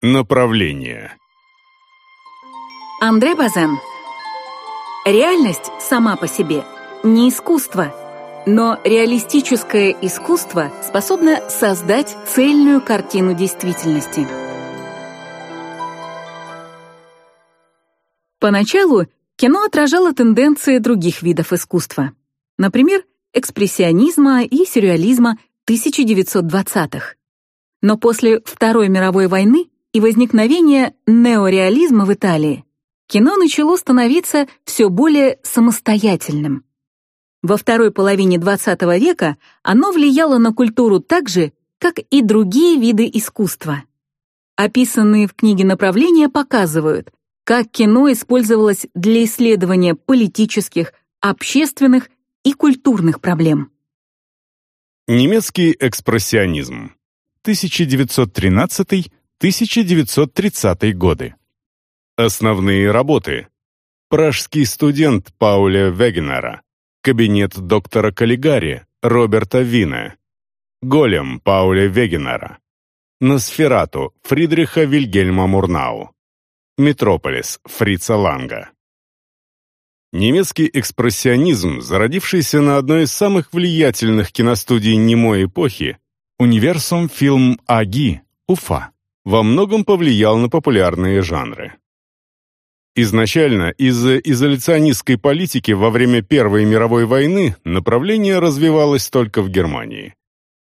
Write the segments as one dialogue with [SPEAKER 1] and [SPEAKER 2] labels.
[SPEAKER 1] Направление.
[SPEAKER 2] Андре Базен. Реальность сама по себе не искусство, но реалистическое искусство способно создать цельную картину действительности. Поначалу кино отражало тенденции других видов искусства. Например, экспрессионизма и сюрреализма 1920-х. Но после Второй мировой войны и возникновения неореализма в Италии кино начало становиться все более самостоятельным. Во второй половине XX века оно влияло на культуру так же, как и другие виды искусства. Описанные в книге направления показывают, как кино использовалось для исследования политических, общественных и культурных проблем.
[SPEAKER 1] Немецкий экспрессионизм. 1913-1930 годы. Основные работы. Пражский студент Пауля Вегенера. Кабинет доктора Каллигари Роберта Вина. Голем Пауля Вегенера. Носферату Фридриха Вильгельма Мурнау. Метрополис Фрица Ланга. Немецкий экспрессионизм, зародившийся на одной из самых влиятельных киностудий немой эпохи, Универсум Фильм Аги, Уфа, во многом повлиял на популярные жанры. Изначально из-за изоляционистской политики во время Первой мировой войны направление развивалось только в Германии.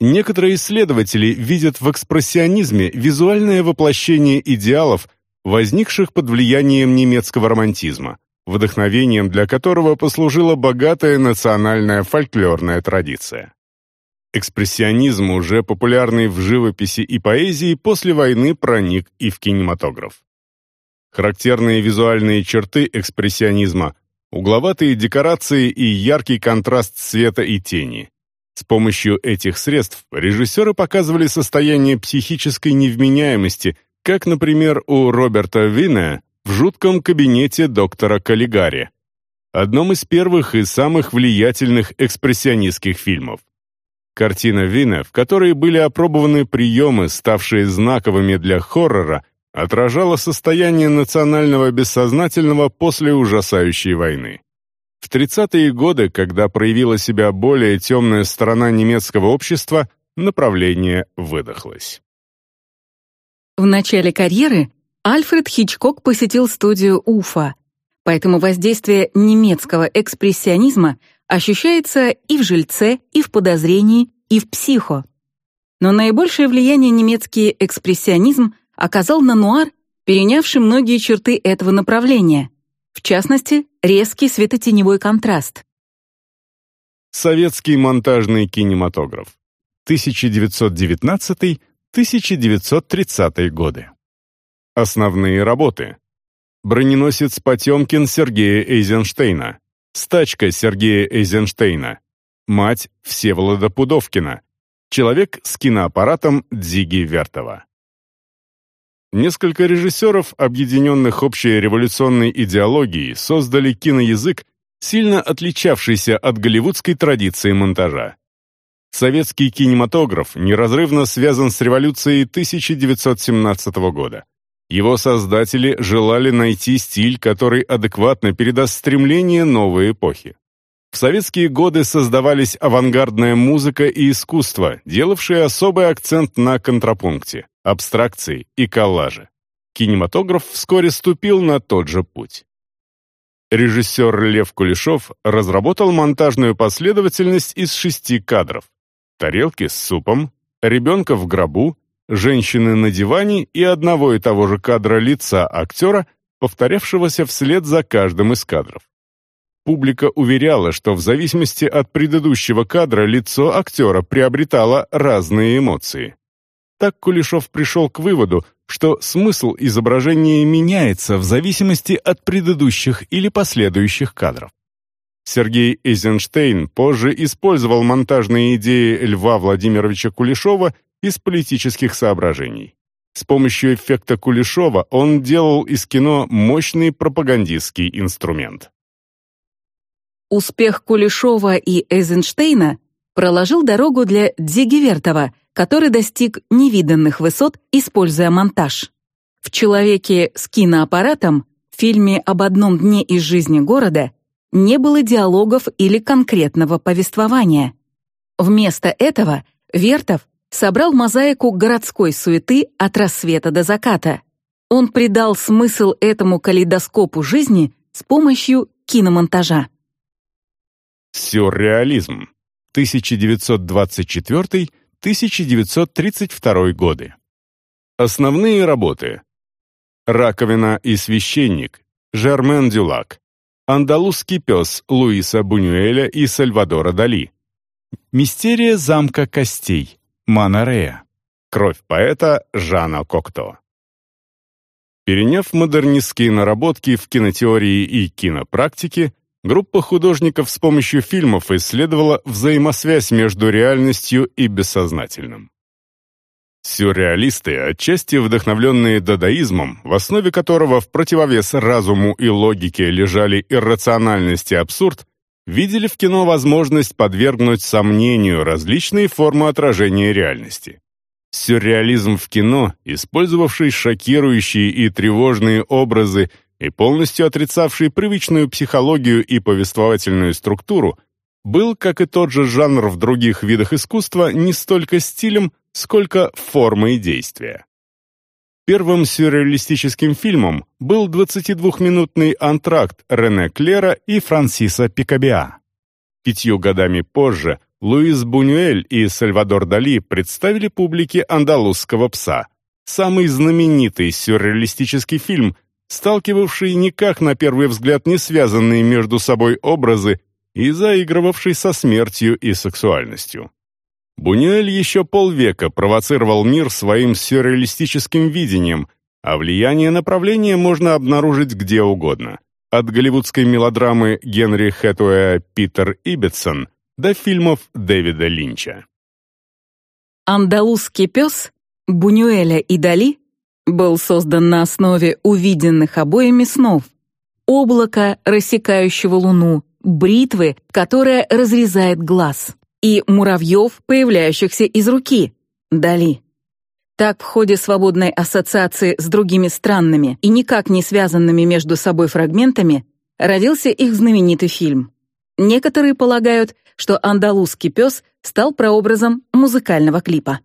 [SPEAKER 1] Некоторые исследователи видят в экспрессионизме визуальное воплощение идеалов, возникших под влиянием немецкого романтизма, вдохновением для которого послужила богатая национальная фольклорная традиция. Экспрессионизм, уже популярный в живописи и поэзии, после войны проник и в кинематограф. Характерные визуальные черты экспрессионизма — угловатые декорации и яркий контраст света и тени. С помощью этих средств режиссеры показывали состояние психической невменяемости, как, например, у Роберта Вина в жутком кабинете доктора Каллигари, одном из первых и самых влиятельных экспрессионистских фильмов. Картина Вина, в которой были опробованы приемы, ставшие знаковыми для хоррора, отражала состояние национального бессознательного после ужасающей войны. В 30-е годы, когда проявила себя более темная сторона немецкого общества, направление выдохлось.
[SPEAKER 2] В начале карьеры Альфред Хичкок посетил студию Уфа, поэтому воздействие немецкого экспрессионизма ощущается и в «Жильце», и в «Подозрении», и в «Психо». Но наибольшее влияние немецкий экспрессионизм оказал на нуар, перенявший многие черты этого направления, в частности, резкий светотеневой контраст.
[SPEAKER 1] Советский монтажный кинематограф. 1919-1930 годы. Основные работы. Броненосец Потемкин Сергея Эйзенштейна. Стачка Сергея Эйзенштейна. Мать Всеволода Пудовкина. Человек с киноаппаратом Дзиги Вертова. Несколько режиссеров, объединенных общей революционной идеологией, создали киноязык, сильно отличавшийся от голливудской традиции монтажа. Советский кинематограф неразрывно связан с революцией 1917 года. Его создатели желали найти стиль, который адекватно передаст стремление новой эпохи. В советские годы создавались авангардная музыка и искусство, делавшие особый акцент на контрапункте абстракции и коллажи. Кинематограф вскоре ступил на тот же путь. Режиссер Лев Кулешов разработал монтажную последовательность из шести кадров. Тарелки с супом, ребенка в гробу, женщины на диване и одного и того же кадра лица актера, повторявшегося вслед за каждым из кадров. Публика уверяла, что в зависимости от предыдущего кадра лицо актера приобретало разные эмоции. Так Кулешов пришел к выводу, что смысл изображения меняется в зависимости от предыдущих или последующих кадров. Сергей Эйзенштейн позже использовал монтажные идеи Льва Владимировича Кулешова из политических соображений. С помощью эффекта Кулешова он делал из кино мощный пропагандистский инструмент.
[SPEAKER 2] Успех Кулешова и Эйзенштейна проложил дорогу для Дзиги Вертова — который достиг невиданных высот, используя монтаж. В «Человеке с киноаппаратом» в фильме об одном дне из жизни города не было диалогов или конкретного повествования. Вместо этого Вертов собрал мозаику городской суеты от рассвета до заката. Он придал смысл этому калейдоскопу жизни с помощью киномонтажа.
[SPEAKER 1] Сюрреализм. 1924-1932 годы. Основные работы. «Раковина и священник» Жермен Дюлак. «Андалузский пес» Луиса Бунюэля и Сальвадора Дали. «Мистерия замка костей» Манарея. «Кровь поэта» Жана Кокто. Переняв модернистские наработки в кинотеории и кинопрактике, группа художников с помощью фильмов исследовала взаимосвязь между реальностью и бессознательным. Сюрреалисты, отчасти вдохновленные дадаизмом, в основе которого в противовес разуму и логике лежали иррациональность и абсурд, видели в кино возможность подвергнуть сомнению различные формы отражения реальности. Сюрреализм в кино, использовавший шокирующие и тревожные образы и полностью отрицавший привычную психологию и повествовательную структуру, был, как и тот же жанр в других видах искусства, не столько стилем, сколько формой действия. Первым сюрреалистическим фильмом был 22-минутный антракт Рене Клера и Франсиса Пикабиа. Пятью годами позже Луис Бунюэль и Сальвадор Дали представили публике «Андалузского пса», самый знаменитый сюрреалистический фильм, сталкивавший никак на первый взгляд не связанные между собой образы и заигрывавший со смертью и сексуальностью. Бунюэль еще полвека провоцировал мир своим сюрреалистическим видением, а влияние направления можно обнаружить где угодно. От голливудской мелодрамы Генри Хэтуэя «Питер Ибетсон» до фильмов Дэвида Линча.
[SPEAKER 2] «Андалузский пес» Бунюэля и Дали был создан на основе увиденных обоими снов. Облака, рассекающего луну, бритвы, которая разрезает глаз, и муравьев, появляющихся из руки. Дали. Так, в ходе свободной ассоциации с другими странными и никак не связанными между собой фрагментами родился их знаменитый фильм. Некоторые полагают, что андалузский пес стал прообразом музыкального клипа.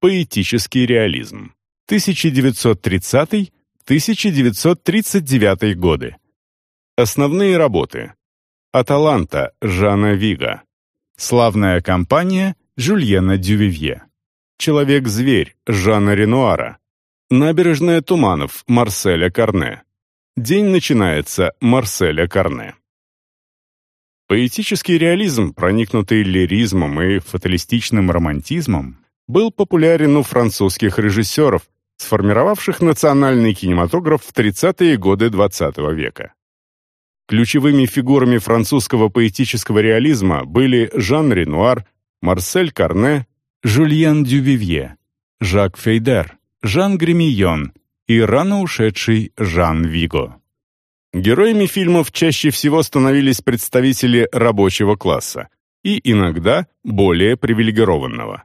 [SPEAKER 1] Поэтический реализм. 1930-1939 годы. Основные работы. «Аталанта» Жана Вига. «Славная компания» Жюльена Дювивье. «Человек-зверь» Жана Ренуара. «Набережная туманов» Марселя Карне. «День начинается» Марселя Карне. Поэтический реализм, проникнутый лиризмом и фаталистичным романтизмом, был популярен у французских режиссеров, сформировавших национальный кинематограф в 30-е годы XX -го века. Ключевыми фигурами французского поэтического реализма были Жан Ренуар, Марсель Карне, Жюльен Дювивье, Жак Фейдер, Жан Гремийон и рано ушедший Жан Виго. Героями фильмов чаще всего становились представители рабочего класса и иногда более привилегированного.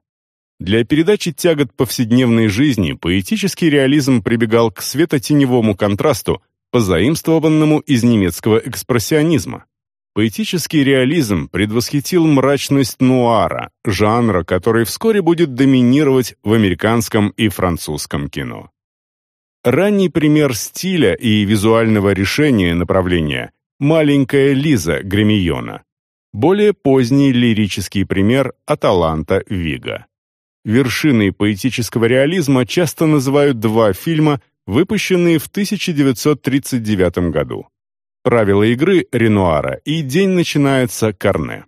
[SPEAKER 1] Для передачи тягот повседневной жизни поэтический реализм прибегал к светотеневому контрасту, позаимствованному из немецкого экспрессионизма. Поэтический реализм предвосхитил мрачность нуара, жанра, который вскоре будет доминировать в американском и французском кино. Ранний пример стиля и визуального решения направления «Маленькая Лиза» Гремиона. Более поздний лирический пример «Аталанта» Вига. Вершиной поэтического реализма часто называют два фильма, выпущенные в 1939 году. «Правила игры» Ренуара и «День начинается» Карне.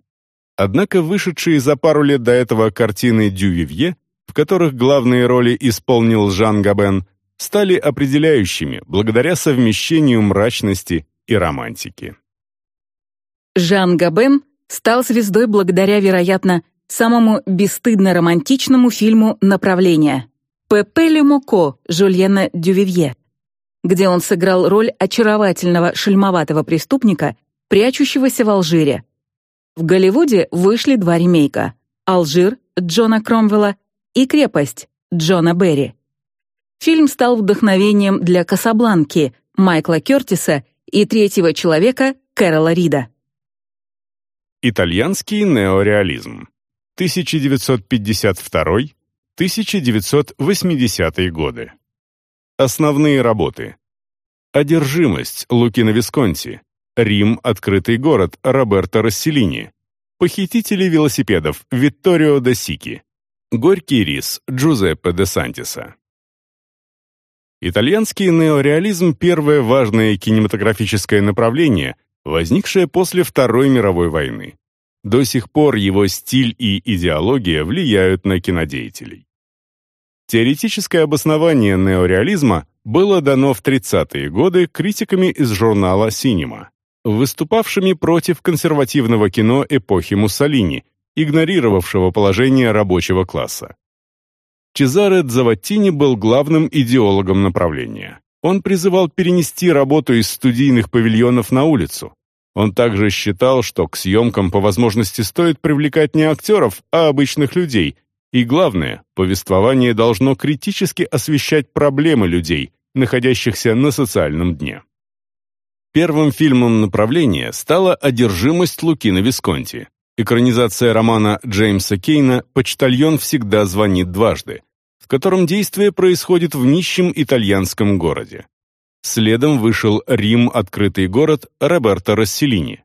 [SPEAKER 1] Однако вышедшие за пару лет до этого картины Дювивье, в которых главные роли исполнил Жан Габен, стали определяющими благодаря совмещению мрачности и романтики.
[SPEAKER 2] Жан Габен стал звездой благодаря, вероятно, самому бесстыдно-романтичному фильму «Направление» «Пепе Ле Моко» Жульена Дювивье, где он сыграл роль очаровательного шельмоватого преступника, прячущегося в Алжире. В Голливуде вышли два ремейка «Алжир» Джона Кромвелла и «Крепость» Джона Берри. Фильм стал вдохновением для «Касабланки» Майкла Кертиса и «Третьего человека» Кэрола Рида.
[SPEAKER 1] Итальянский неореализм. 1952-1980 годы. Основные работы. «Одержимость» Лукино Висконти. «Рим. Открытый город» Роберто Расселини. «Похитители велосипедов» Витторио де Сики. «Горький рис» Джузеппе де Сантиса. Итальянский неореализм – первое важное кинематографическое направление, возникшее после Второй мировой войны. До сих пор его стиль и идеология влияют на кинодеятелей. Теоретическое обоснование неореализма было дано в 30-е годы критиками из журнала «Синема», выступавшими против консервативного кино эпохи Муссолини, игнорировавшего положение рабочего класса. Чезаре Дзаваттини был главным идеологом направления. Он призывал перенести работу из студийных павильонов на улицу. Он также считал, что к съемкам по возможности стоит привлекать не актеров, а обычных людей, и главное, повествование должно критически освещать проблемы людей, находящихся на социальном дне. Первым фильмом направления стала «Одержимость Лукина Висконти», экранизация романа Джеймса Кейна «Почтальон всегда звонит дважды», в котором действие происходит в нищем итальянском городе. Следом вышел «Рим. Открытый город» Роберто Расселини.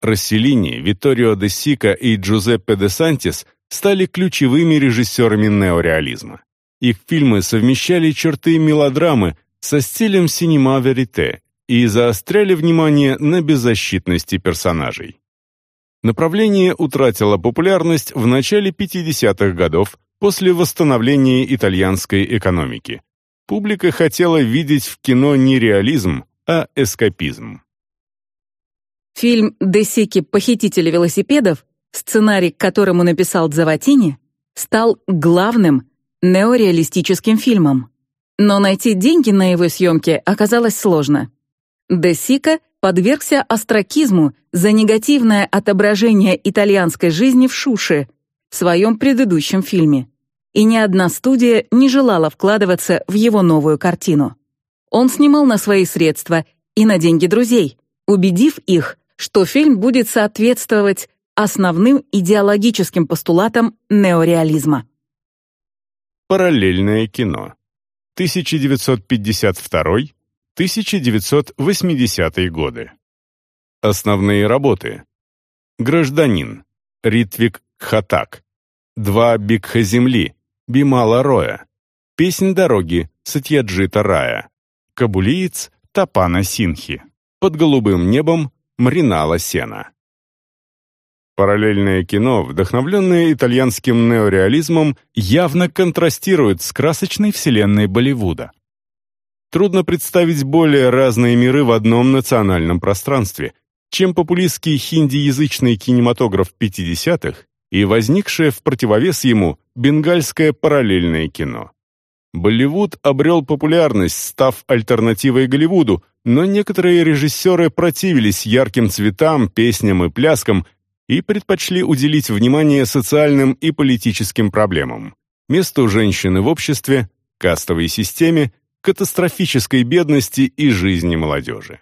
[SPEAKER 1] Расселини, Витторио де Сика и Джузеппе де Сантис – стали ключевыми режиссерами неореализма. Их фильмы совмещали черты мелодрамы со стилем синема верите и заостряли внимание на беззащитности персонажей. Направление утратило популярность в начале 50-х годов после восстановления итальянской экономики. Публика хотела видеть в кино не реализм, а эскапизм.
[SPEAKER 2] Фильм «Десики. Похитители велосипедов» сценарий к которому написал Дзаватини, стал главным неореалистическим фильмом. Но найти деньги на его съемки оказалось сложно. Де Сика подвергся остракизму за негативное отображение итальянской жизни в Шуше в своем предыдущем фильме. И ни одна студия не желала вкладываться в его новую картину. Он снимал на свои средства и на деньги друзей, убедив их, что фильм будет соответствовать основным идеологическим постулатом неореализма.
[SPEAKER 1] Параллельное кино. 1952-1980 годы. Основные работы. Гражданин. Ритвик Хатак. Два Бикха земли. Бимала Роя. Песнь дороги. Сатьяджита Рая. Кабулиец Тапана Синхи. Под голубым небом Мринала Сена. Параллельное кино, вдохновленное итальянским неореализмом, явно контрастирует с красочной вселенной Болливуда. Трудно представить более разные миры в одном национальном пространстве, чем популистский хиндиязычный кинематограф 50-х и возникшее в противовес ему бенгальское параллельное кино. Болливуд обрел популярность, став альтернативой Голливуду, но некоторые режиссеры противились ярким цветам, песням и пляскам, и предпочли уделить внимание социальным и политическим проблемам, месту женщины в обществе, кастовой системе, катастрофической бедности и жизни молодежи.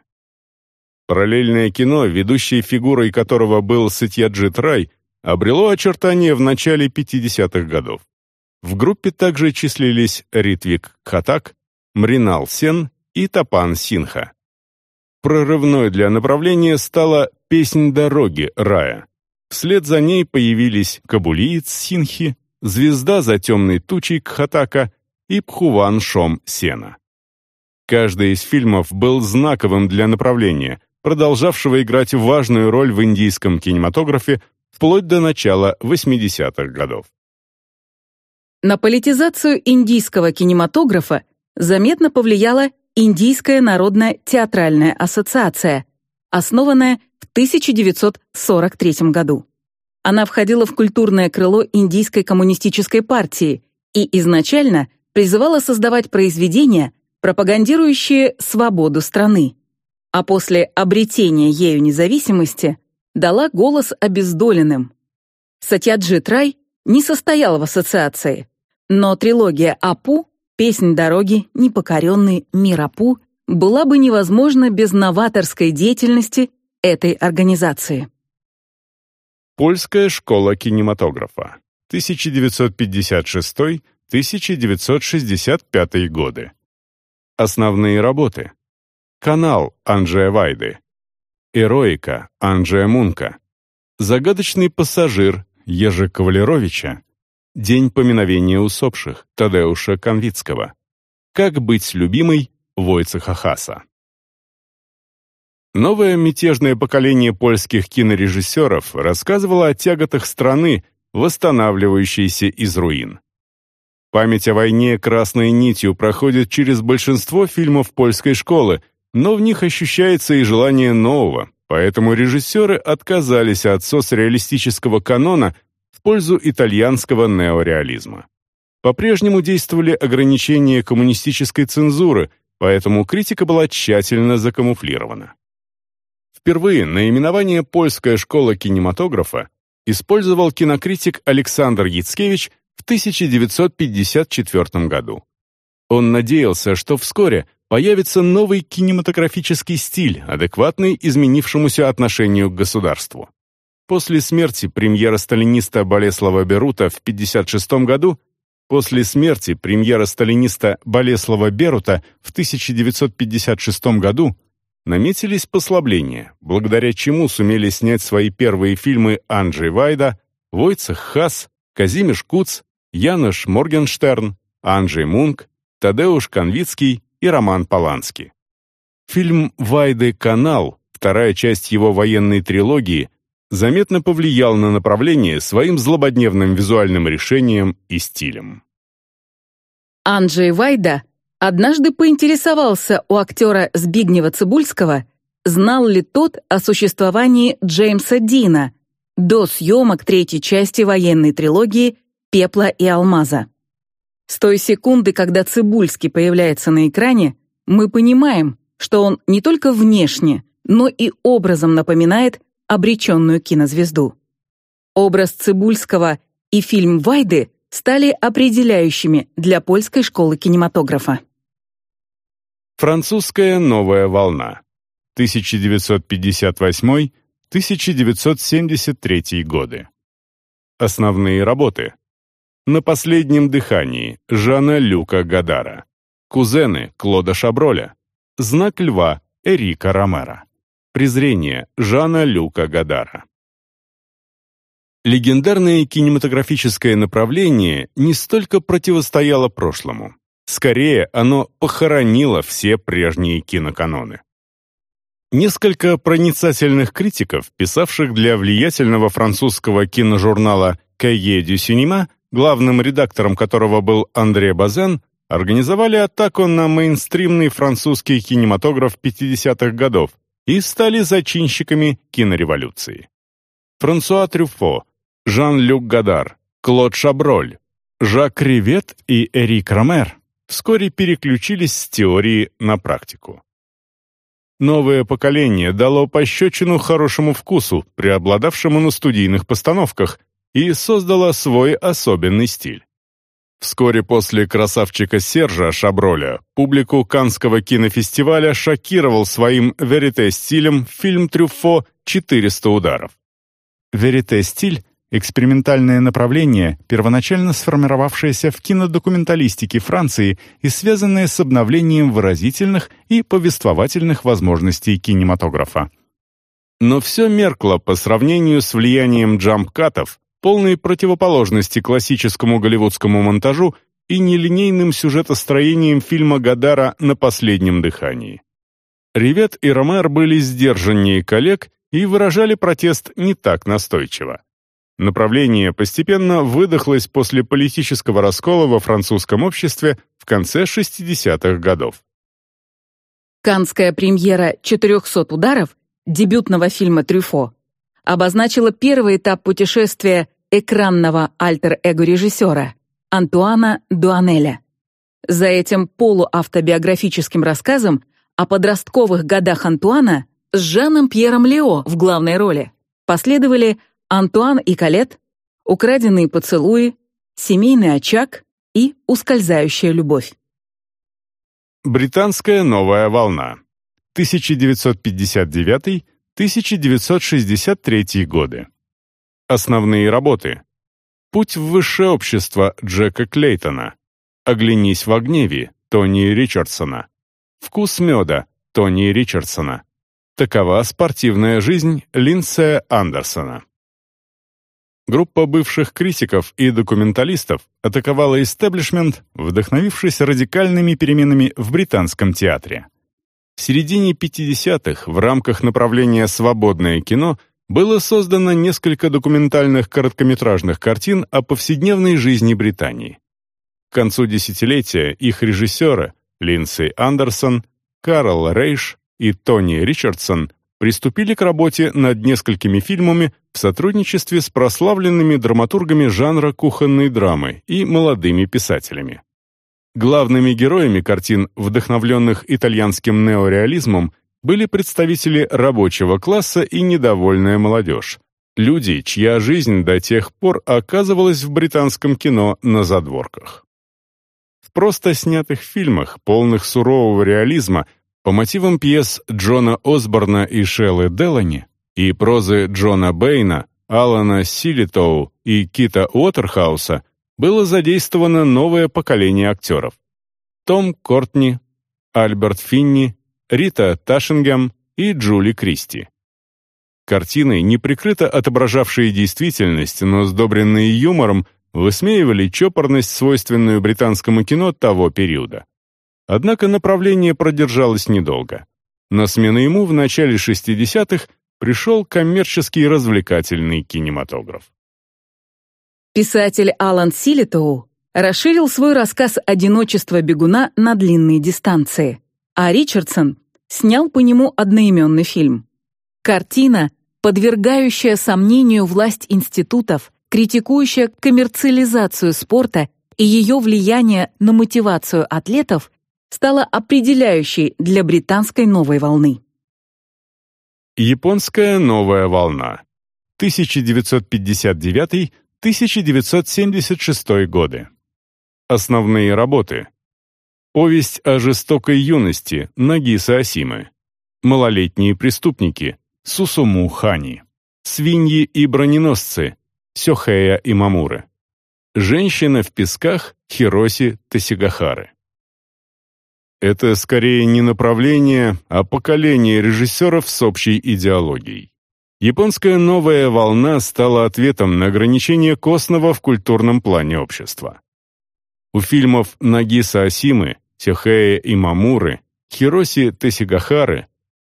[SPEAKER 1] Параллельное кино, ведущей фигурой которого был Сатьяджит Рай, обрело очертания в начале 50-х годов. В группе также числились Ритвик Хатак, Мринал Сен и Тапан Синха. Прорывной для направления стала «Песнь дороги» Рая, Вслед за ней появились Кабулиец Синхи, Звезда за темной тучей Кхатака и Пхуван Шом Сена. Каждый из фильмов был знаковым для направления, продолжавшего играть важную роль в индийском кинематографе вплоть до начала 80-х годов.
[SPEAKER 2] На политизацию индийского кинематографа заметно повлияла Индийская народная театральная ассоциация, основанная в 1943 году. Она входила в культурное крыло Индийской коммунистической партии и изначально призывала создавать произведения, пропагандирующие свободу страны. А после обретения ею независимости дала голос обездоленным. Сатьяджит Рай не состоял в ассоциации, но трилогия Апу Песнь дороги, непокоренный Мирапу была бы невозможна без новаторской деятельности этой организации.
[SPEAKER 1] Польская школа кинематографа. 1956-1965 годы. Основные работы. Канал Анджея Вайды. Эроика Анджея Мунка. Загадочный пассажир Ежи Кавалеровича. День поминовения усопших Тадеуша Конвицкого. Как быть любимой Войцеха Хаса. Новое мятежное поколение польских кинорежиссеров рассказывало о тяготах страны, восстанавливающейся из руин. Память о войне красной нитью проходит через большинство фильмов польской школы, но в них ощущается и желание нового, поэтому режиссеры отказались от соцреалистического канона в пользу итальянского неореализма. По-прежнему действовали ограничения коммунистической цензуры, поэтому критика была тщательно закамуфлирована. Впервые наименование «Польская школа кинематографа» использовал кинокритик Александр Яцкевич в 1954 году. Он надеялся, что вскоре появится новый кинематографический стиль, адекватный изменившемуся отношению к государству. После смерти премьера-сталиниста Болеслава Берута в 1956 году После смерти премьера-сталиниста Болеслава Берута в 1956 году наметились послабления, благодаря чему сумели снять свои первые фильмы Анджей Вайда, Войцех Хас, Казимиш Куц, Янош Моргенштерн, Анджей Мунк, Тадеуш Конвицкий и Роман Поланский. Фильм «Вайды канал», вторая часть его военной трилогии, заметно повлиял на направление своим злободневным визуальным решением и стилем.
[SPEAKER 2] Анджей Вайда однажды поинтересовался у актера Збигнева Цибульского, знал ли тот о существовании Джеймса Дина до съемок третьей части военной трилогии «Пепла и алмаза». С той секунды, когда Цибульский появляется на экране, мы понимаем, что он не только внешне, но и образом напоминает обреченную кинозвезду. Образ Цибульского и фильм Вайды стали определяющими для польской школы кинематографа.
[SPEAKER 1] Французская новая волна. 1958-1973 годы. Основные работы. На последнем дыхании Жана Люка Гадара. Кузены Клода Шаброля. Знак льва Эрика Ромера. Презрение Жана Люка Гадара. Легендарное кинематографическое направление не столько противостояло прошлому. Скорее, оно похоронило все прежние киноканоны. Несколько проницательных критиков, писавших для влиятельного французского киножурнала «Кайе дю Синема», главным редактором которого был Андре Базен, организовали атаку на мейнстримный французский кинематограф 50-х годов, и стали зачинщиками кинореволюции. Франсуа Трюфо, Жан-Люк Гадар, Клод Шаброль, Жак Ривет и Эрик Ромер вскоре переключились с теории на практику. Новое поколение дало пощечину хорошему вкусу, преобладавшему на студийных постановках, и создало свой особенный стиль. Вскоре после «Красавчика Сержа» Шаброля публику Канского кинофестиваля шокировал своим верите-стилем фильм Трюфо «400 ударов». Верите-стиль — экспериментальное направление, первоначально сформировавшееся в кинодокументалистике Франции и связанное с обновлением выразительных и повествовательных возможностей кинематографа. Но все меркло по сравнению с влиянием джампкатов, полной противоположности классическому голливудскому монтажу и нелинейным сюжетостроением фильма Гадара «На последнем дыхании». Ривет и Ромер были сдержаннее коллег и выражали протест не так настойчиво. Направление постепенно выдохлось после политического раскола во французском обществе в конце 60-х годов.
[SPEAKER 2] Канская премьера «400 ударов» дебютного фильма «Трюфо» обозначила первый этап путешествия экранного альтер-эго режиссера Антуана Дуанеля. За этим полуавтобиографическим рассказом о подростковых годах Антуана с Жаном Пьером Лео в главной роли последовали «Антуан и Калет», «Украденные поцелуи», «Семейный очаг» и «Ускользающая любовь».
[SPEAKER 1] Британская новая волна. 1959-1963 годы. Основные работы. Путь в высшее общество Джека Клейтона. Оглянись в гневе Тони Ричардсона. Вкус меда Тони Ричардсона. Такова спортивная жизнь Линдсея Андерсона. Группа бывших критиков и документалистов атаковала истеблишмент, вдохновившись радикальными переменами в британском театре. В середине 50-х в рамках направления «Свободное кино» было создано несколько документальных короткометражных картин о повседневной жизни Британии. К концу десятилетия их режиссеры Линдси Андерсон, Карл Рейш и Тони Ричардсон приступили к работе над несколькими фильмами в сотрудничестве с прославленными драматургами жанра кухонной драмы и молодыми писателями. Главными героями картин, вдохновленных итальянским неореализмом, были представители рабочего класса и недовольная молодежь. Люди, чья жизнь до тех пор оказывалась в британском кино на задворках. В просто снятых фильмах, полных сурового реализма, по мотивам пьес Джона Осборна и Шеллы Делани и прозы Джона Бэйна, Алана Силитоу и Кита Уотерхауса было задействовано новое поколение актеров. Том Кортни, Альберт Финни, Рита Ташингем и Джули Кристи. Картины, неприкрыто отображавшие действительность, но сдобренные юмором, высмеивали чопорность, свойственную британскому кино того периода. Однако направление продержалось недолго. На смену ему в начале 60-х пришел коммерческий развлекательный кинематограф.
[SPEAKER 2] Писатель Алан Силитоу расширил свой рассказ «Одиночество бегуна» на длинные дистанции, а Ричардсон снял по нему одноименный фильм. Картина, подвергающая сомнению власть институтов, критикующая коммерциализацию спорта и ее влияние на мотивацию атлетов, стала определяющей для британской новой волны.
[SPEAKER 1] Японская новая волна. 1959-1976 годы. Основные работы. Повесть о жестокой юности Нагиса Асимы. Малолетние преступники Сусуму Хани. Свиньи и броненосцы Сёхея и Мамуры. Женщина в песках Хироси Тасигахары. Это скорее не направление, а поколение режиссеров с общей идеологией. Японская новая волна стала ответом на ограничение костного в культурном плане общества. У фильмов Нагиса Асимы, Сехея и Мамуры, Хироси Тесигахары,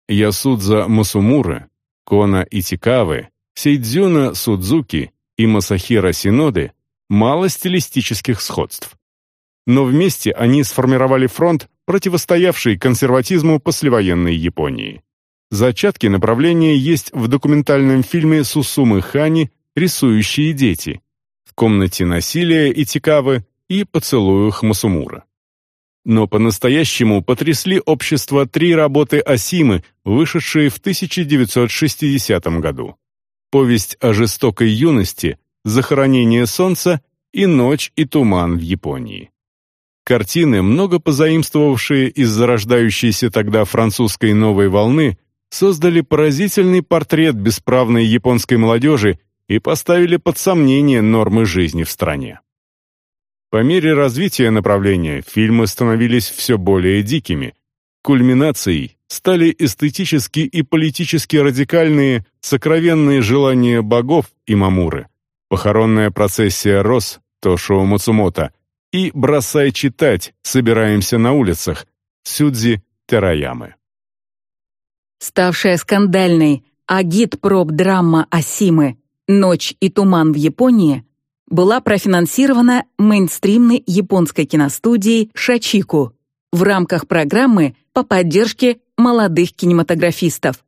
[SPEAKER 1] Ясудза Масумуры, Кона Итикавы, Сейдзюна Судзуки и Масахира Синоды мало стилистических сходств. Но вместе они сформировали фронт, противостоявший консерватизму послевоенной Японии. Зачатки направления есть в документальном фильме Сусумы Хани «Рисующие дети», в комнате насилия Итикавы и поцелуях Масумура. Но по-настоящему потрясли общество три работы Асимы, вышедшие в 1960 году. Повесть о жестокой юности, захоронение солнца и ночь и туман в Японии. Картины, много позаимствовавшие из зарождающейся тогда французской новой волны, создали поразительный портрет бесправной японской молодежи и поставили под сомнение нормы жизни в стране. По мере развития направления фильмы становились все более дикими. Кульминацией стали эстетически и политически радикальные, сокровенные желания богов и мамуры, похоронная процессия Рос Тошио Мацумото и «Бросай читать, собираемся на улицах» Сюдзи Тераямы.
[SPEAKER 2] Ставшая скандальной агит-проб-драма Асимы «Ночь и туман в Японии» была профинансирована мейнстримной японской киностудией «Шачику» в рамках программы по поддержке молодых кинематографистов.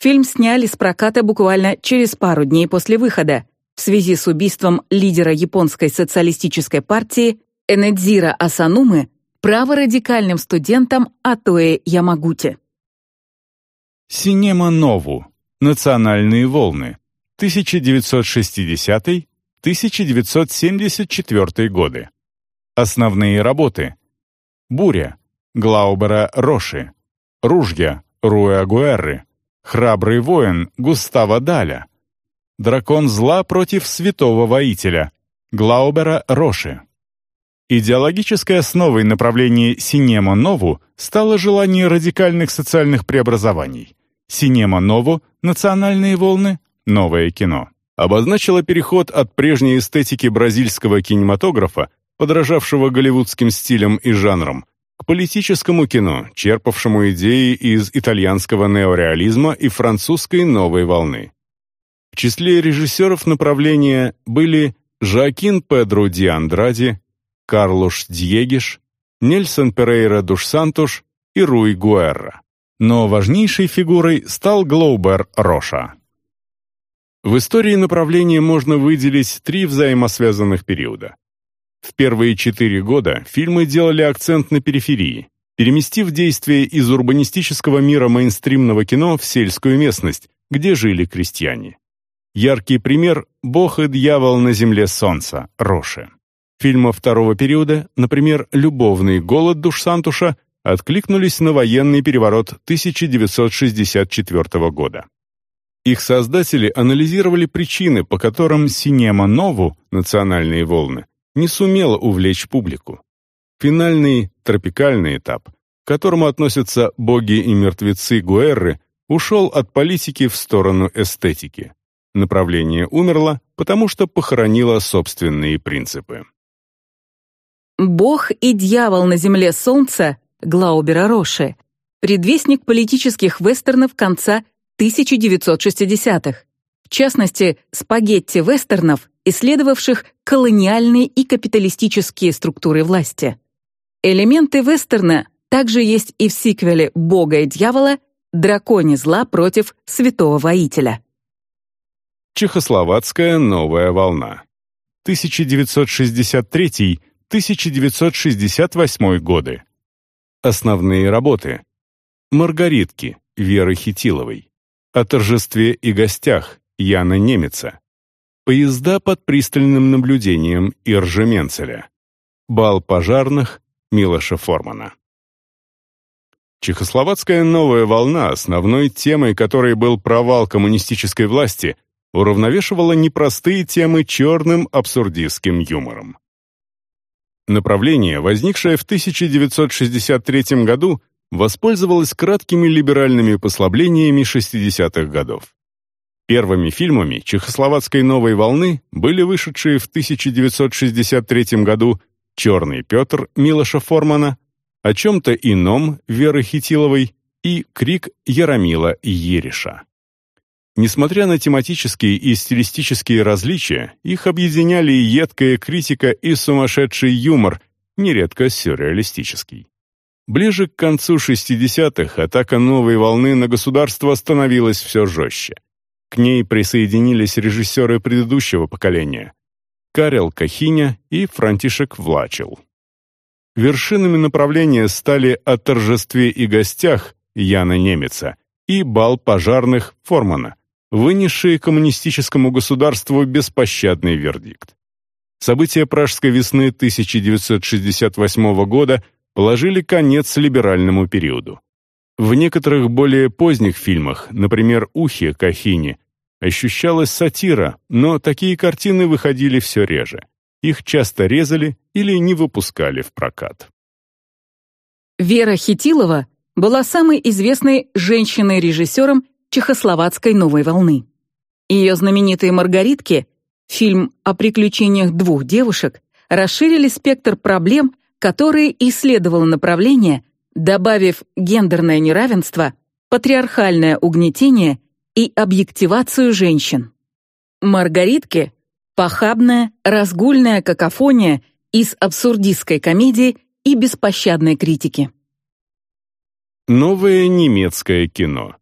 [SPEAKER 2] Фильм сняли с проката буквально через пару дней после выхода в связи с убийством лидера японской социалистической партии Энедзира Асанумы праворадикальным студентом Атоэ Ямагути.
[SPEAKER 1] Синема Нову. Национальные волны. 1960-1974 годы. Основные работы. Буря. Глаубера Роши, Ружья Руэ Гуэрры, Храбрый воин Густава Даля, Дракон зла против святого воителя Глаубера Роши. Идеологической основой направления «Синема Нову» стало желание радикальных социальных преобразований. «Синема Нову» — национальные волны, новое кино. Обозначила переход от прежней эстетики бразильского кинематографа, подражавшего голливудским стилям и жанрам, к политическому кино, черпавшему идеи из итальянского неореализма и французской новой волны. В числе режиссеров направления были Жоакин Педро Ди Андради, Карлуш Дьегиш, Нельсон Перейра Душ-Сантуш и Руй Гуэрра. Но важнейшей фигурой стал Глоубер Роша. В истории направления можно выделить три взаимосвязанных периода. В первые четыре года фильмы делали акцент на периферии, переместив действие из урбанистического мира мейнстримного кино в сельскую местность, где жили крестьяне. Яркий пример «Бог и дьявол на земле солнца» Роши. Фильмы второго периода, например, «Любовный голод» Душсантуша, откликнулись на военный переворот 1964 года. Их создатели анализировали причины, по которым «Синема Нову» национальные волны не сумела увлечь публику. Финальный тропикальный этап, к которому относятся боги и мертвецы Гуэрры, ушел от политики в сторону эстетики. Направление умерло, потому что похоронило собственные принципы.
[SPEAKER 2] «Бог и дьявол на земле солнца» Глаубера Роши, предвестник политических вестернов конца 1960-х, в частности, спагетти-вестернов, исследовавших колониальные и капиталистические структуры власти. Элементы вестерна также есть и в сиквеле «Бога и дьявола» «Драконе зла против святого воителя».
[SPEAKER 1] Чехословацкая новая волна. 1963-1968 годы. Основные работы. «Маргаритки» Веры Хитиловой. «О торжестве и гостях» Яна Немеца. Поезда под пристальным наблюдением Иржа Менцеля. Бал пожарных Милоша Формана. Чехословацкая новая волна, основной темой которой был провал коммунистической власти, уравновешивала непростые темы черным абсурдистским юмором. Направление, возникшее в 1963 году, воспользовалось краткими либеральными послаблениями 60-х годов. Первыми фильмами чехословацкой новой волны были вышедшие в 1963 году «Черный Петр» Милоша Формана, «О чем-то ином» Веры Хитиловой и «Крик» Яромила Ериша. Несмотря на тематические и стилистические различия, их объединяли едкая критика и сумасшедший юмор, нередко сюрреалистический. Ближе к концу 60-х атака новой волны на государство становилась все жестче. К ней присоединились режиссеры предыдущего поколения Карел Кахиня и Франтишек Влачел. Вершинами направления стали «О торжестве и гостях» Яна Немеца и «Бал пожарных» Формана, вынесшие коммунистическому государству беспощадный вердикт. События Пражской весны 1968 года положили конец либеральному периоду. В некоторых более поздних фильмах, например, «Ухе» Кахини, ощущалась сатира, но такие картины выходили все реже. Их часто резали или не выпускали в прокат.
[SPEAKER 2] Вера Хитилова была самой известной женщиной-режиссером чехословацкой новой волны. Ее знаменитые «Маргаритки» фильм о приключениях двух девушек расширили спектр проблем, которые исследовало направление, добавив гендерное неравенство, патриархальное угнетение и объективацию женщин. «Маргаритки» — похабная, разгульная какофония из абсурдистской комедии и беспощадной критики.
[SPEAKER 1] Новое немецкое кино.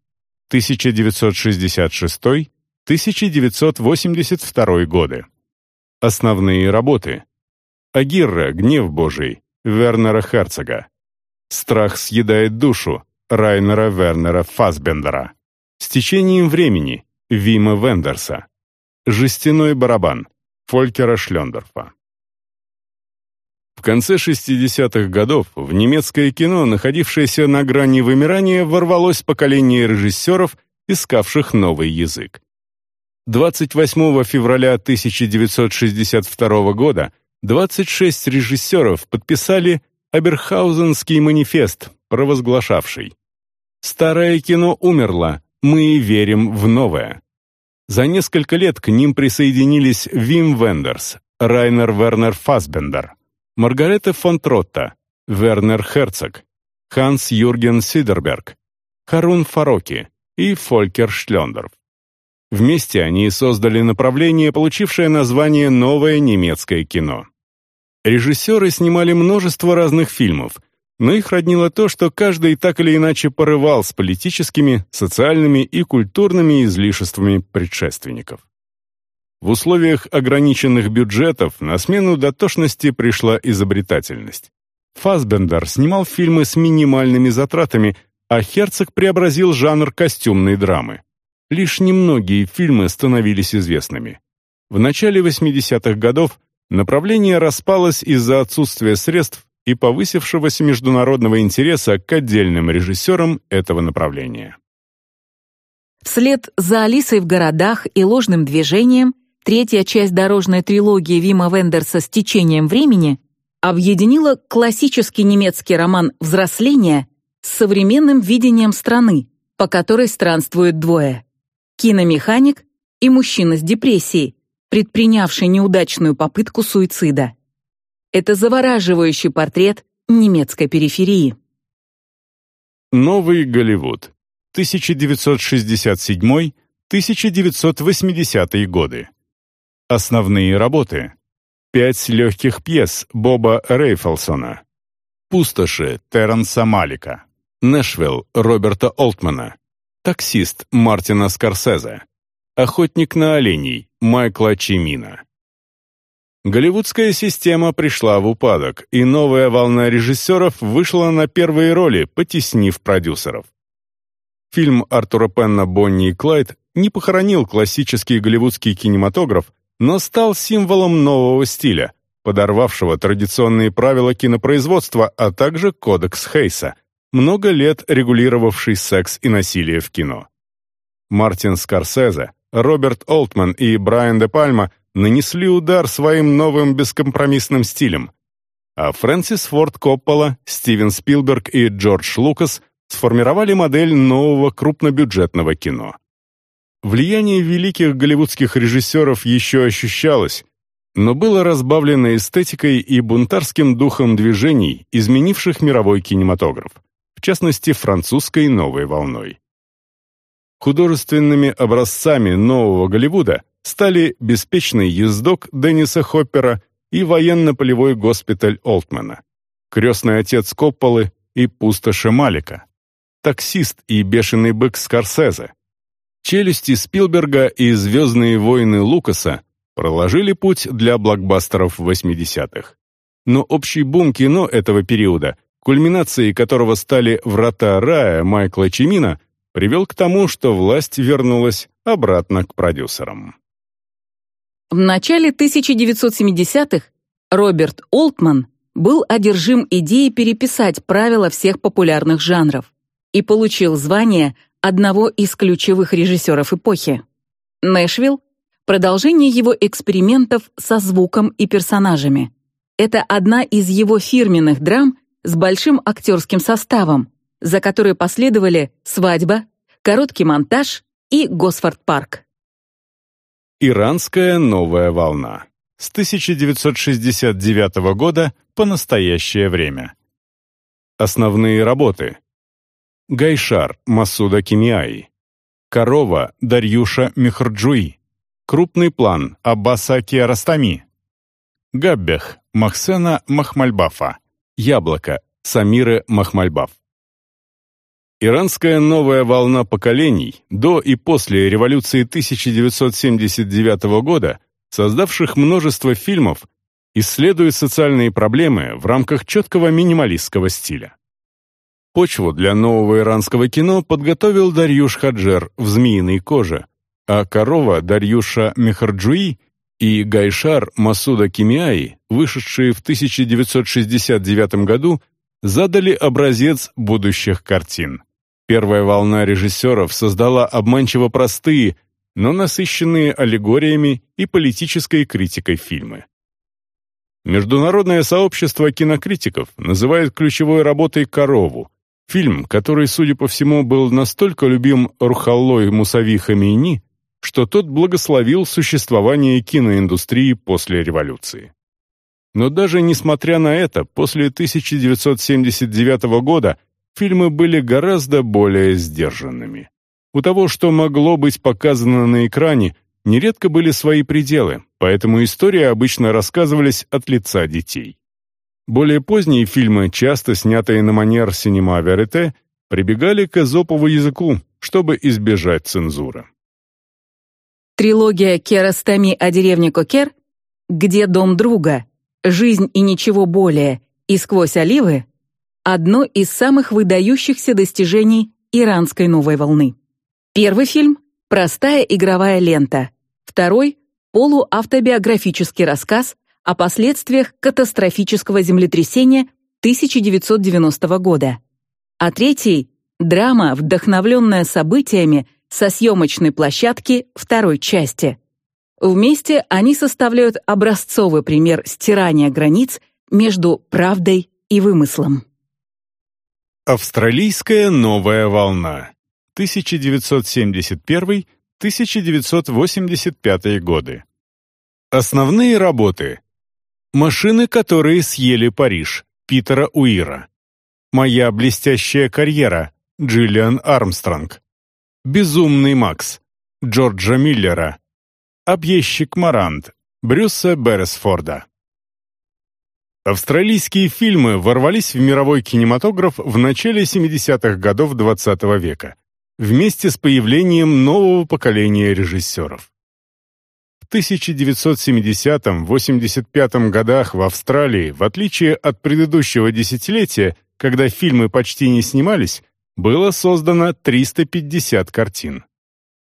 [SPEAKER 1] 1966-1982 годы. Основные работы. Агирра, гнев Божий, Вернера Херцога. Страх съедает душу, Райнера Вернера Фасбендера. С течением времени, Вима Вендерса. Жестяной барабан, Фолькера Шлендорфа. В конце 60-х годов в немецкое кино, находившееся на грани вымирания, ворвалось поколение режиссеров, искавших новый язык. 28 февраля 1962 года 26 режиссеров подписали Аберхаузенский манифест, провозглашавший «Старое кино умерло, мы верим в новое». За несколько лет к ним присоединились Вим Вендерс, Райнер Вернер Фасбендер, Маргарета фон Тротта, Вернер Херцог, Ханс Юрген Сидерберг, Харун Фароки и Фолькер Шлендерф. Вместе они создали направление, получившее название «Новое немецкое кино». Режиссеры снимали множество разных фильмов, но их роднило то, что каждый так или иначе порывал с политическими, социальными и культурными излишествами предшественников. В условиях ограниченных бюджетов на смену дотошности пришла изобретательность. Фасбендер снимал фильмы с минимальными затратами, а Херцог преобразил жанр костюмной драмы. Лишь немногие фильмы становились известными. В начале 80-х годов направление распалось из-за отсутствия средств и повысившегося международного интереса к отдельным режиссерам этого направления.
[SPEAKER 2] Вслед за «Алисой в городах» и «Ложным движением» третья часть дорожной трилогии Вима Вендерса «С течением времени» объединила классический немецкий роман «Взросление» с современным видением страны, по которой странствуют двое киномеханик и мужчина с депрессией, предпринявший неудачную попытку суицида. Это завораживающий портрет немецкой периферии.
[SPEAKER 1] Новый Голливуд. 1967-1980 годы. Основные работы. Пять легких пьес Боба Рейфелсона. Пустоши Терренса Малика. Нэшвилл Роберта Олтмана. Таксист Мартина Скорсезе. Охотник на оленей Майкла Чимина. Голливудская система пришла в упадок, и новая волна режиссеров вышла на первые роли, потеснив продюсеров. Фильм Артура Пенна «Бонни и Клайд» не похоронил классический голливудский кинематограф, но стал символом нового стиля, подорвавшего традиционные правила кинопроизводства, а также кодекс Хейса, много лет регулировавший секс и насилие в кино. Мартин Скорсезе, Роберт Олтман и Брайан де Пальма нанесли удар своим новым бескомпромиссным стилем, а Фрэнсис Форд Коппола, Стивен Спилберг и Джордж Лукас сформировали модель нового крупнобюджетного кино. Влияние великих голливудских режиссеров еще ощущалось, но было разбавлено эстетикой и бунтарским духом движений, изменивших мировой кинематограф в частности французской новой волной. Художественными образцами нового Голливуда стали «Беспечный ездок» Денниса Хоппера и военно-полевой госпиталь Олтмана, «Крестный отец Копполы» и «Пустоши Малика», «Таксист» и «Бешеный бык» Скорсезе, «Челюсти» Спилберга и «Звездные войны» Лукаса проложили путь для блокбастеров 80-х. Но общий бум кино этого периода кульминацией которого стали «Врата рая» Майкла Чимина, привел к тому, что власть вернулась обратно к продюсерам.
[SPEAKER 2] В начале 1970-х Роберт Олтман был одержим идеей переписать правила всех популярных жанров и получил звание одного из ключевых режиссеров эпохи. «Нэшвилл» — продолжение его экспериментов со звуком и персонажами. Это одна из его фирменных драм, с большим актерским составом, за которой последовали «Свадьба», «Короткий монтаж» и «Госфорд-парк».
[SPEAKER 1] Иранская новая волна. С 1969 года по настоящее время. Основные работы. Гайшар Масуда Кимиаи. Корова Дарьюша Михрджуи. Крупный план Аббаса Киарастами. Габбех Махсена Махмальбафа. «Яблоко» Самиры Махмальбаф. Иранская новая волна поколений до и после революции 1979 года, создавших множество фильмов, исследует социальные проблемы в рамках четкого минималистского стиля. Почву для нового иранского кино подготовил Дарьюш Хаджер в «Змеиной коже», а корова Дарьюша Мехарджуи и Гайшар Масуда Кимиаи, вышедшие в 1969 году, задали образец будущих картин. Первая волна режиссеров создала обманчиво простые, но насыщенные аллегориями и политической критикой фильмы. Международное сообщество кинокритиков называет ключевой работой «Корову», фильм, который, судя по всему, был настолько любим Рухаллой Мусави Хамейни, что тот благословил существование киноиндустрии после революции. Но даже несмотря на это, после 1979 года фильмы были гораздо более сдержанными. У того, что могло быть показано на экране, нередко были свои пределы, поэтому истории обычно рассказывались от лица детей. Более поздние фильмы, часто снятые на манер синема верите, прибегали к эзопову языку, чтобы избежать цензуры.
[SPEAKER 2] Трилогия Керастами о деревне Кокер, где дом друга, жизнь и ничего более, и сквозь оливы — одно из самых выдающихся достижений иранской новой волны. Первый фильм — простая игровая лента. Второй — полуавтобиографический рассказ о последствиях катастрофического землетрясения 1990 года. А третий — драма, вдохновленная событиями — со съемочной площадки второй части. Вместе они составляют образцовый пример стирания границ между правдой и вымыслом.
[SPEAKER 1] Австралийская новая волна. 1971-1985 годы. Основные работы. Машины, которые съели Париж. Питера Уира. Моя блестящая карьера. Джиллиан Армстронг. «Безумный Макс» Джорджа Миллера, «Объездчик Марант» Брюса Берресфорда. Австралийские фильмы ворвались в мировой кинематограф в начале 70-х годов XX -го века, вместе с появлением нового поколения режиссеров. В 1970-85 годах в Австралии, в отличие от предыдущего десятилетия, когда фильмы почти не снимались, было создано 350 картин.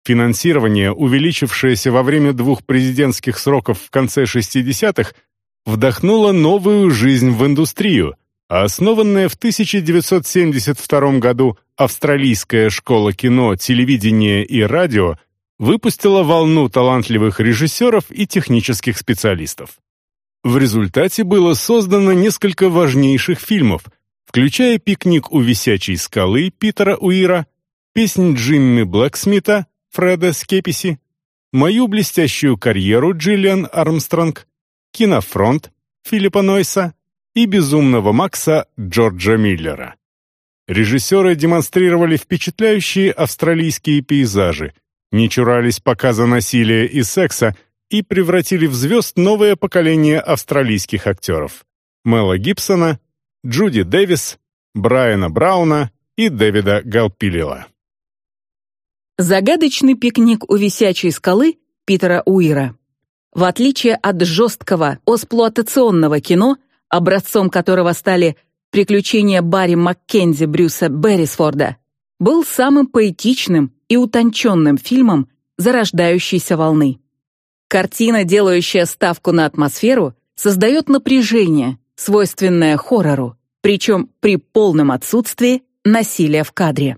[SPEAKER 1] Финансирование, увеличившееся во время двух президентских сроков в конце 60-х, вдохнуло новую жизнь в индустрию, основанная в 1972 году Австралийская школа кино, телевидения и радио выпустила волну талантливых режиссеров и технических специалистов. В результате было создано несколько важнейших фильмов – включая «Пикник у висячей скалы» Питера Уира, песнь Джимми Блэксмита, Фреда Скеписи, мою блестящую карьеру Джиллиан Армстронг, кинофронт Филиппа Нойса и «Безумного Макса» Джорджа Миллера. Режиссеры демонстрировали впечатляющие австралийские пейзажи, не чурались показа насилия и секса и превратили в звезд новое поколение австралийских актеров. Мела Гибсона, Джуди Дэвис, Брайана Брауна и Дэвида Галпилила.
[SPEAKER 2] Загадочный пикник у висячей скалы Питера Уира. В отличие от жесткого осплуатационного кино, образцом которого стали «Приключения Барри Маккензи» Брюса Беррисфорда, был самым поэтичным и утонченным фильмом зарождающейся волны. Картина, делающая ставку на атмосферу, создает напряжение, свойственное хоррору, причем при полном отсутствии насилия в кадре.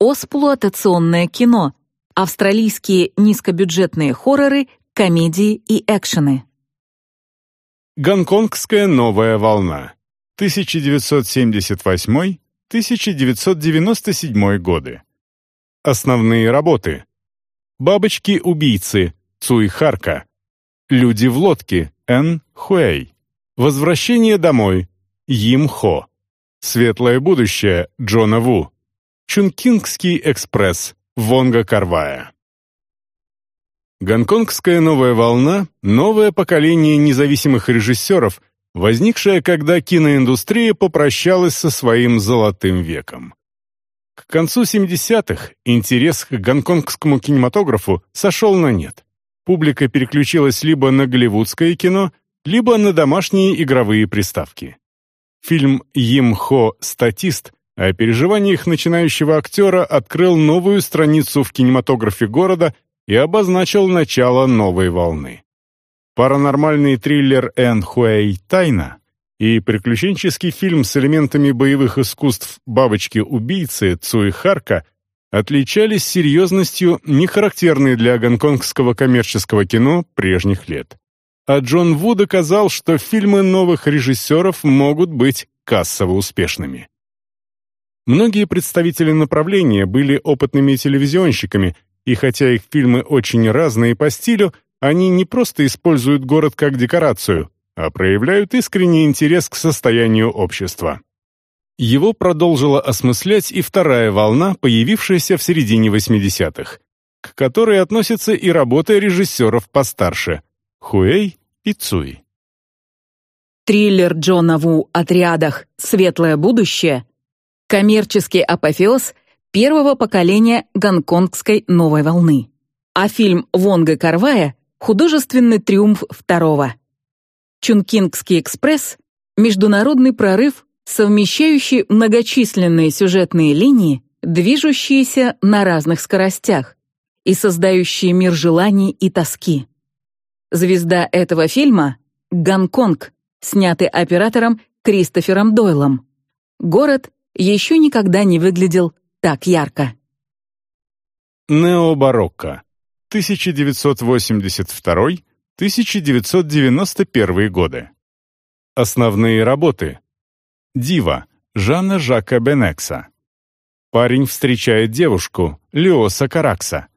[SPEAKER 2] Осплуатационное кино, австралийские низкобюджетные хорроры, комедии и экшены.
[SPEAKER 1] Гонконгская новая волна. 1978-1997 годы. Основные работы. «Бабочки-убийцы» Цуй Харка. «Люди в лодке» Эн Хуэй. Возвращение домой. Йим Хо. Светлое будущее. Джона Ву. Чункингский экспресс. Вонга Карвая. Гонконгская новая волна — новое поколение независимых режиссеров, возникшее, когда киноиндустрия попрощалась со своим золотым веком. К концу 70-х интерес к гонконгскому кинематографу сошел на нет. Публика переключилась либо на голливудское кино — либо на домашние игровые приставки. Фильм «Йим-Хо. Статист» о переживаниях начинающего актера открыл новую страницу в кинематографе города и обозначил начало новой волны. паранормальный триллер «Эн Хуэй. Тайна» и приключенческий фильм с элементами боевых искусств «Бабочки-убийцы» Цуи Харка отличались серьезностью, не характерной для гонконгского коммерческого кино прежних лет. А Джон Ву доказал, что фильмы новых режиссеров могут быть кассово успешными. Многие представители направления были опытными телевизионщиками, и хотя их фильмы очень разные по стилю, они не просто используют город как декорацию, а проявляют искренний интерес к состоянию общества. Его продолжила осмыслять и вторая волна, появившаяся в середине 80-х, к которой относится и работа режиссеров постарше — Хуэй и Цуй.
[SPEAKER 2] Триллер Джона Ву о триадах «Светлое будущее» — коммерческий апофеоз первого поколения гонконгской новой волны, а фильм Вонга Карвая — художественный триумф второго. Чункингский экспресс — международный прорыв совмещающий многочисленные сюжетные линии, движущиеся на разных скоростях и создающие мир желаний и тоски. Звезда этого фильма — Гонконг, снятый оператором Кристофером Дойлом. Город еще никогда не выглядел так ярко.
[SPEAKER 1] Необарокко. 1982-1991 годы. Основные работы. Дива Жанна Жака Бенекса. Парень встречает девушку Леоса Каракса.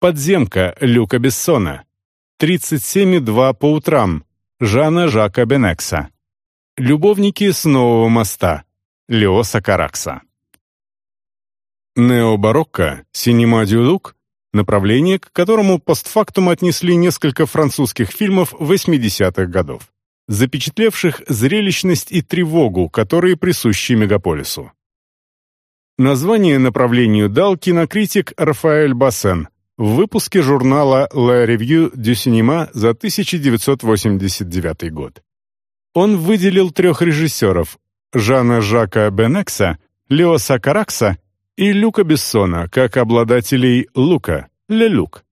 [SPEAKER 1] Подземка Люка Бессона. 37,2 по утрам Жанна Жака Бенекса. Любовники с Нового моста Леоса Каракса. Необарокко, синема дюлук, направление, к которому постфактум отнесли несколько французских фильмов 80-х годов запечатлевших зрелищность и тревогу, которые присущи мегаполису. Название направлению дал кинокритик Рафаэль Бассен в выпуске журнала «La Revue du Cinéma» за 1989 год. Он выделил трех режиссеров – Жана Жака Бенекса, Лео Сакаракса и Люка Бессона как обладателей «Лука» – «Ле Люк».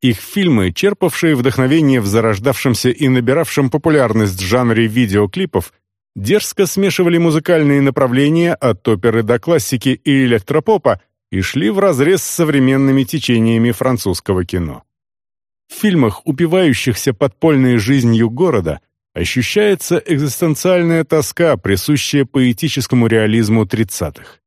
[SPEAKER 1] Их фильмы, черпавшие вдохновение в зарождавшемся и набиравшем популярность жанре видеоклипов, дерзко смешивали музыкальные направления от оперы до классики и электропопа и шли вразрез с современными течениями французского кино. В фильмах, упивающихся подпольной жизнью города, ощущается экзистенциальная тоска, присущая поэтическому реализму 30-х.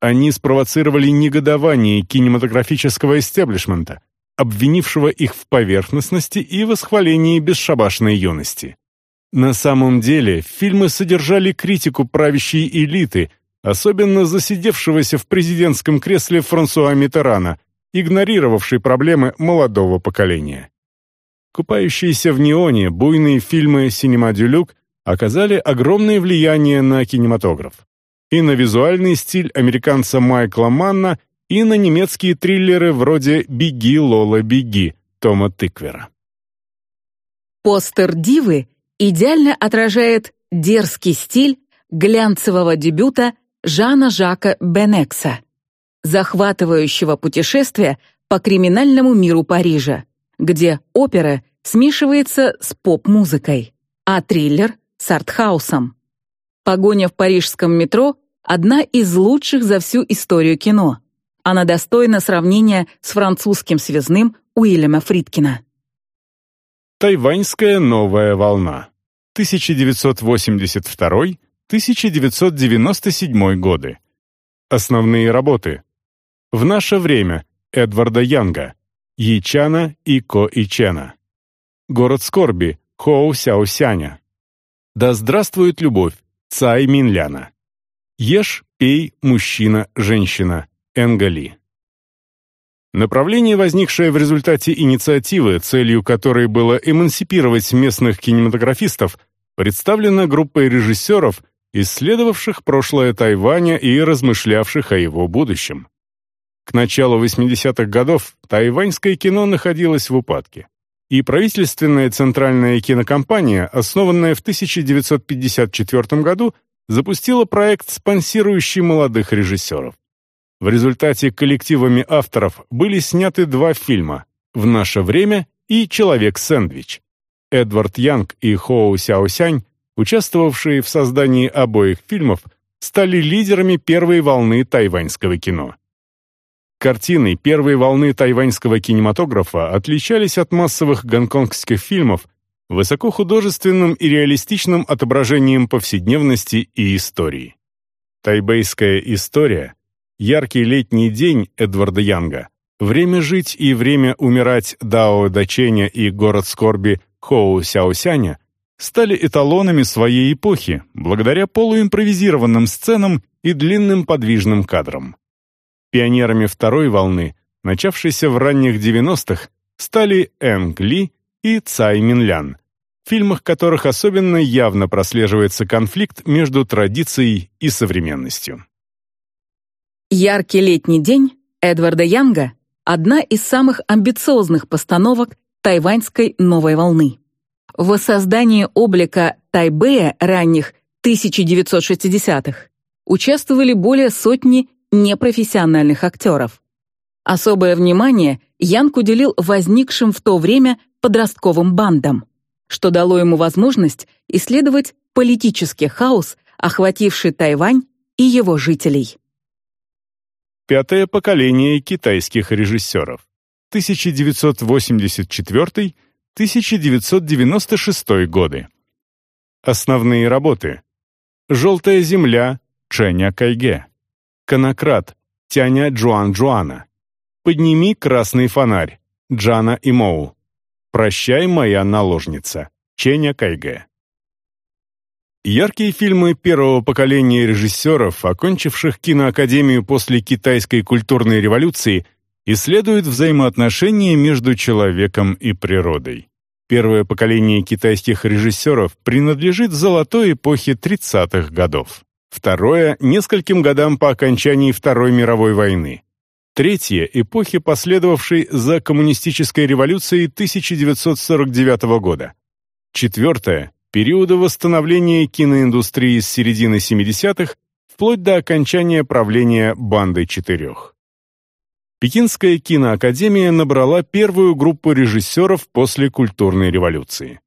[SPEAKER 1] Они спровоцировали негодование кинематографического истеблишмента, обвинившего их в поверхностности и восхвалении бесшабашной юности. На самом деле, фильмы содержали критику правящей элиты, особенно засидевшегося в президентском кресле Франсуа Миттерана, игнорировавшей проблемы молодого поколения. Купающиеся в неоне буйные фильмы «Синема Дюлюк» оказали огромное влияние на кинематограф и на визуальный стиль американца Майкла Манна и на немецкие триллеры вроде «Беги, Лола, беги» Тома Тыквера.
[SPEAKER 2] Постер «Дивы» идеально отражает дерзкий стиль глянцевого дебюта Жана Жака Бенекса, захватывающего путешествия по криминальному миру Парижа, где опера смешивается с поп-музыкой, а триллер — с артхаусом. Погоня в парижском метро — одна из лучших за всю историю кино — она достойна сравнения с французским связным Уильяма Фридкина.
[SPEAKER 1] Тайваньская новая волна. 1982-1997 годы. Основные работы. В наше время Эдварда Янга, Ячана и Ко Ичена. Город скорби Хоу Сяосяня. Да здравствует любовь Цай Минляна. Ешь, пей, мужчина, женщина Энгали. Направление, возникшее в результате инициативы, целью которой было эмансипировать местных кинематографистов, представлено группой режиссеров, исследовавших прошлое Тайваня и размышлявших о его будущем. К началу 80-х годов тайваньское кино находилось в упадке, и правительственная центральная кинокомпания, основанная в 1954 году, запустила проект, спонсирующий молодых режиссеров. В результате коллективами авторов были сняты два фильма «В наше время» и «Человек-сэндвич». Эдвард Янг и Хоу Сяосянь, участвовавшие в создании обоих фильмов, стали лидерами первой волны тайваньского кино. Картины первой волны тайваньского кинематографа отличались от массовых гонконгских фильмов высокохудожественным и реалистичным отображением повседневности и истории. Тайбэйская история, яркий летний день Эдварда Янга, время жить и время умирать Дао Даченя и город скорби Хоу Сяосяня стали эталонами своей эпохи благодаря полуимпровизированным сценам и длинным подвижным кадрам. Пионерами второй волны, начавшейся в ранних 90-х, стали Энг Ли и Цай Минлян, в фильмах которых особенно явно прослеживается конфликт между традицией и современностью.
[SPEAKER 2] «Яркий летний день» Эдварда Янга — одна из самых амбициозных постановок тайваньской новой волны. В воссоздании облика Тайбэя ранних 1960-х участвовали более сотни непрофессиональных актеров. Особое внимание Янг уделил возникшим в то время подростковым бандам, что дало ему возможность исследовать политический хаос, охвативший Тайвань и его жителей.
[SPEAKER 1] Пятое поколение китайских режиссеров. 1984-1996 годы. Основные работы. «Желтая земля» Чэня Кайге. «Конократ» Тяня Джуан Джуана. «Подними красный фонарь» Джана Имоу. «Прощай, моя наложница» Ченя Кайге. Яркие фильмы первого поколения режиссеров, окончивших киноакадемию после китайской культурной революции, исследуют взаимоотношения между человеком и природой. Первое поколение китайских режиссеров принадлежит золотой эпохе 30-х годов. Второе — нескольким годам по окончании Второй мировой войны. Третье — эпохи, последовавшей за коммунистической революцией 1949 года. Четвертое — периода восстановления киноиндустрии с середины 70-х вплоть до окончания правления «Банды четырех». Пекинская киноакадемия набрала первую группу режиссеров после культурной революции.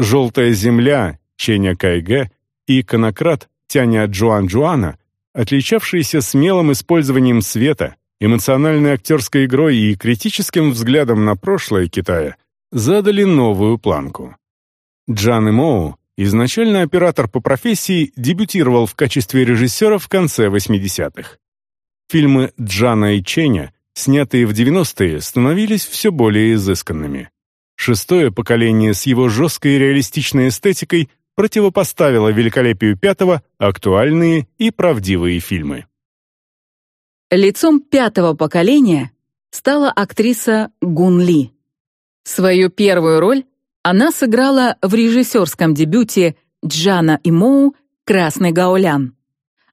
[SPEAKER 1] «Желтая земля» Ченя Кайге и «Конократ» Тяня Джуан Джуана, отличавшиеся смелым использованием света, эмоциональной актерской игрой и критическим взглядом на прошлое Китая, задали новую планку. Джан Имоу, изначально оператор по профессии, дебютировал в качестве режиссера в конце 80-х. Фильмы Джана и Ченя, снятые в 90-е, становились все более изысканными. Шестое поколение с его жесткой реалистичной эстетикой противопоставило великолепию пятого актуальные и правдивые фильмы.
[SPEAKER 2] Лицом пятого поколения стала актриса Гун Ли. Свою первую роль она сыграла в режиссерском дебюте Джана и Моу «Красный гаулян»,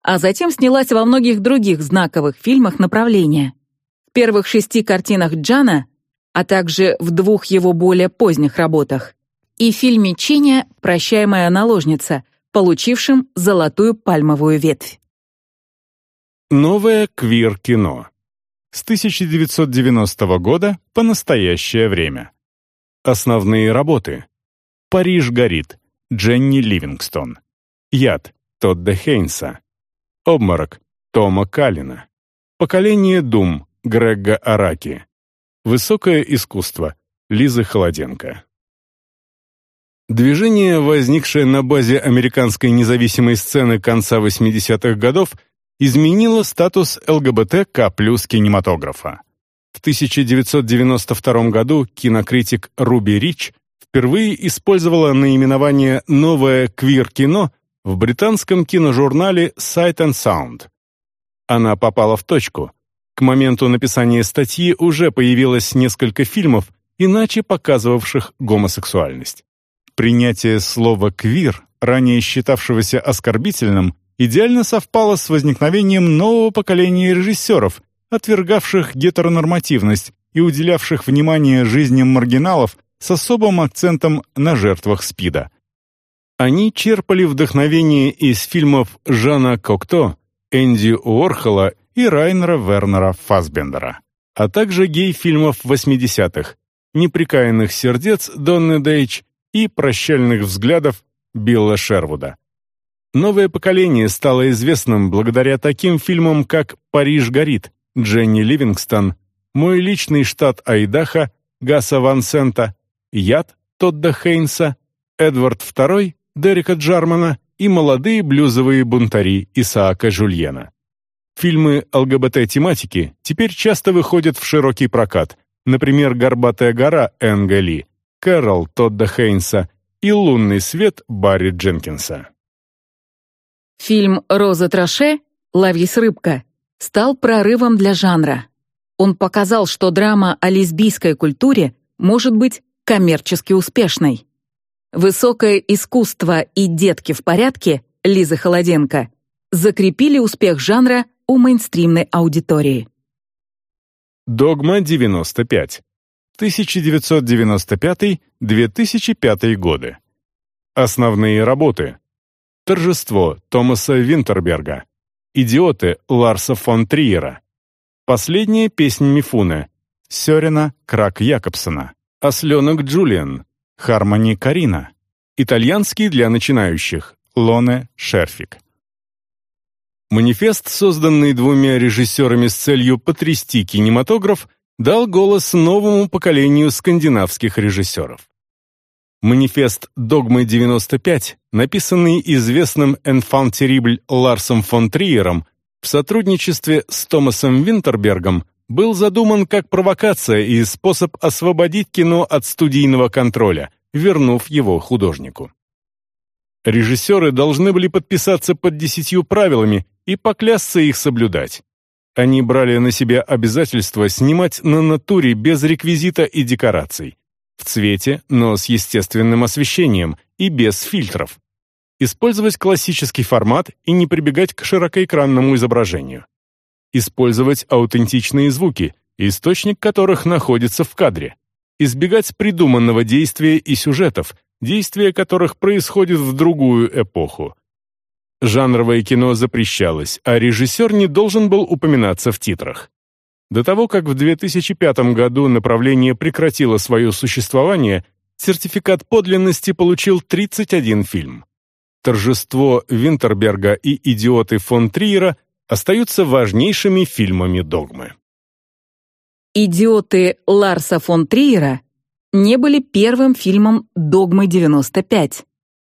[SPEAKER 2] а затем снялась во многих других знаковых фильмах направления. В первых шести картинах Джана, а также в двух его более поздних работах, и фильме Чиня «Прощай, моя наложница», получившим золотую пальмовую ветвь.
[SPEAKER 1] Новое квир-кино. С 1990 года по настоящее время. Основные работы. «Париж горит» Дженни Ливингстон. «Яд» Тодда Хейнса. «Обморок» Тома Калина. «Поколение Дум» Грега Араки. «Высокое искусство» Лизы Холоденко. Движение, возникшее на базе американской независимой сцены конца 80-х годов, изменило статус ЛГБТК плюс кинематографа. В 1992 году кинокритик Руби Рич впервые использовала наименование «новое квир-кино» в британском киножурнале Sight and Sound. Она попала в точку. К моменту написания статьи уже появилось несколько фильмов, иначе показывавших гомосексуальность. Принятие слова «квир», ранее считавшегося оскорбительным, идеально совпало с возникновением нового поколения режиссеров, отвергавших гетеронормативность и уделявших внимание жизням маргиналов с особым акцентом на жертвах СПИДа. Они черпали вдохновение из фильмов Жана Кокто, Энди Уорхола и Райнера Вернера Фасбендера, а также гей-фильмов 80-х «Неприкаянных сердец» Донны Дейч и «Прощальных взглядов» Билла Шервуда. Новое поколение стало известным благодаря таким фильмам, как «Париж горит», «Дженни Ливингстон», «Мой личный штат Айдахо», Гаса Ван Сента, «Яд» Тодда Хейнса, Эдвард II, Дерека Джармана и молодые блюзовые бунтари Исаака Жульена. Фильмы ЛГБТ-тематики теперь часто выходят в широкий прокат, например, «Горбатая гора» Энга Ли, «Кэрол» Тодда Хейнса и «Лунный свет» Барри Дженкинса.
[SPEAKER 2] Фильм «Роза Троше» «Ловись рыбка» стал прорывом для жанра. Он показал, что драма о лесбийской культуре может быть коммерчески успешной. Высокое искусство и детки в порядке Лизы Холоденко закрепили успех жанра у мейнстримной аудитории.
[SPEAKER 1] Догма 95. 1995-2005 годы. Основные работы. Торжество Томаса Винтерберга. Идиоты Ларса фон Триера. Последняя песня Мифуна. Сёрена Крак Якобсона. Осленок Джулиан. Хармони Карина. Итальянский для начинающих. Лоне Шерфик. Манифест, созданный двумя режиссерами с целью потрясти кинематограф, дал голос новому поколению скандинавских режиссеров. Манифест «Догмы-95», написанный известным «Enfant terrible» Ларсом фон Триером в сотрудничестве с Томасом Винтербергом, был задуман как провокация и способ освободить кино от студийного контроля, вернув его художнику. Режиссеры должны были подписаться под десятью правилами и поклясться их соблюдать. Они брали на себя обязательство снимать на натуре без реквизита и декораций, в цвете, но с естественным освещением и без фильтров. Использовать классический формат и не прибегать к широкоэкранному изображению. Использовать аутентичные звуки, источник которых находится в кадре. Избегать придуманного действия и сюжетов, действие которых происходит в другую эпоху. Жанровое кино запрещалось, а режиссер не должен был упоминаться в титрах. До того, как в 2005 году направление прекратило свое существование, сертификат подлинности получил 31 фильм. «Торжество Винтерберга» и «Идиоты фон Триера» остаются важнейшими фильмами «Догмы».
[SPEAKER 2] «Идиоты» Ларса фон Триера не были первым фильмом «Догмы-95»,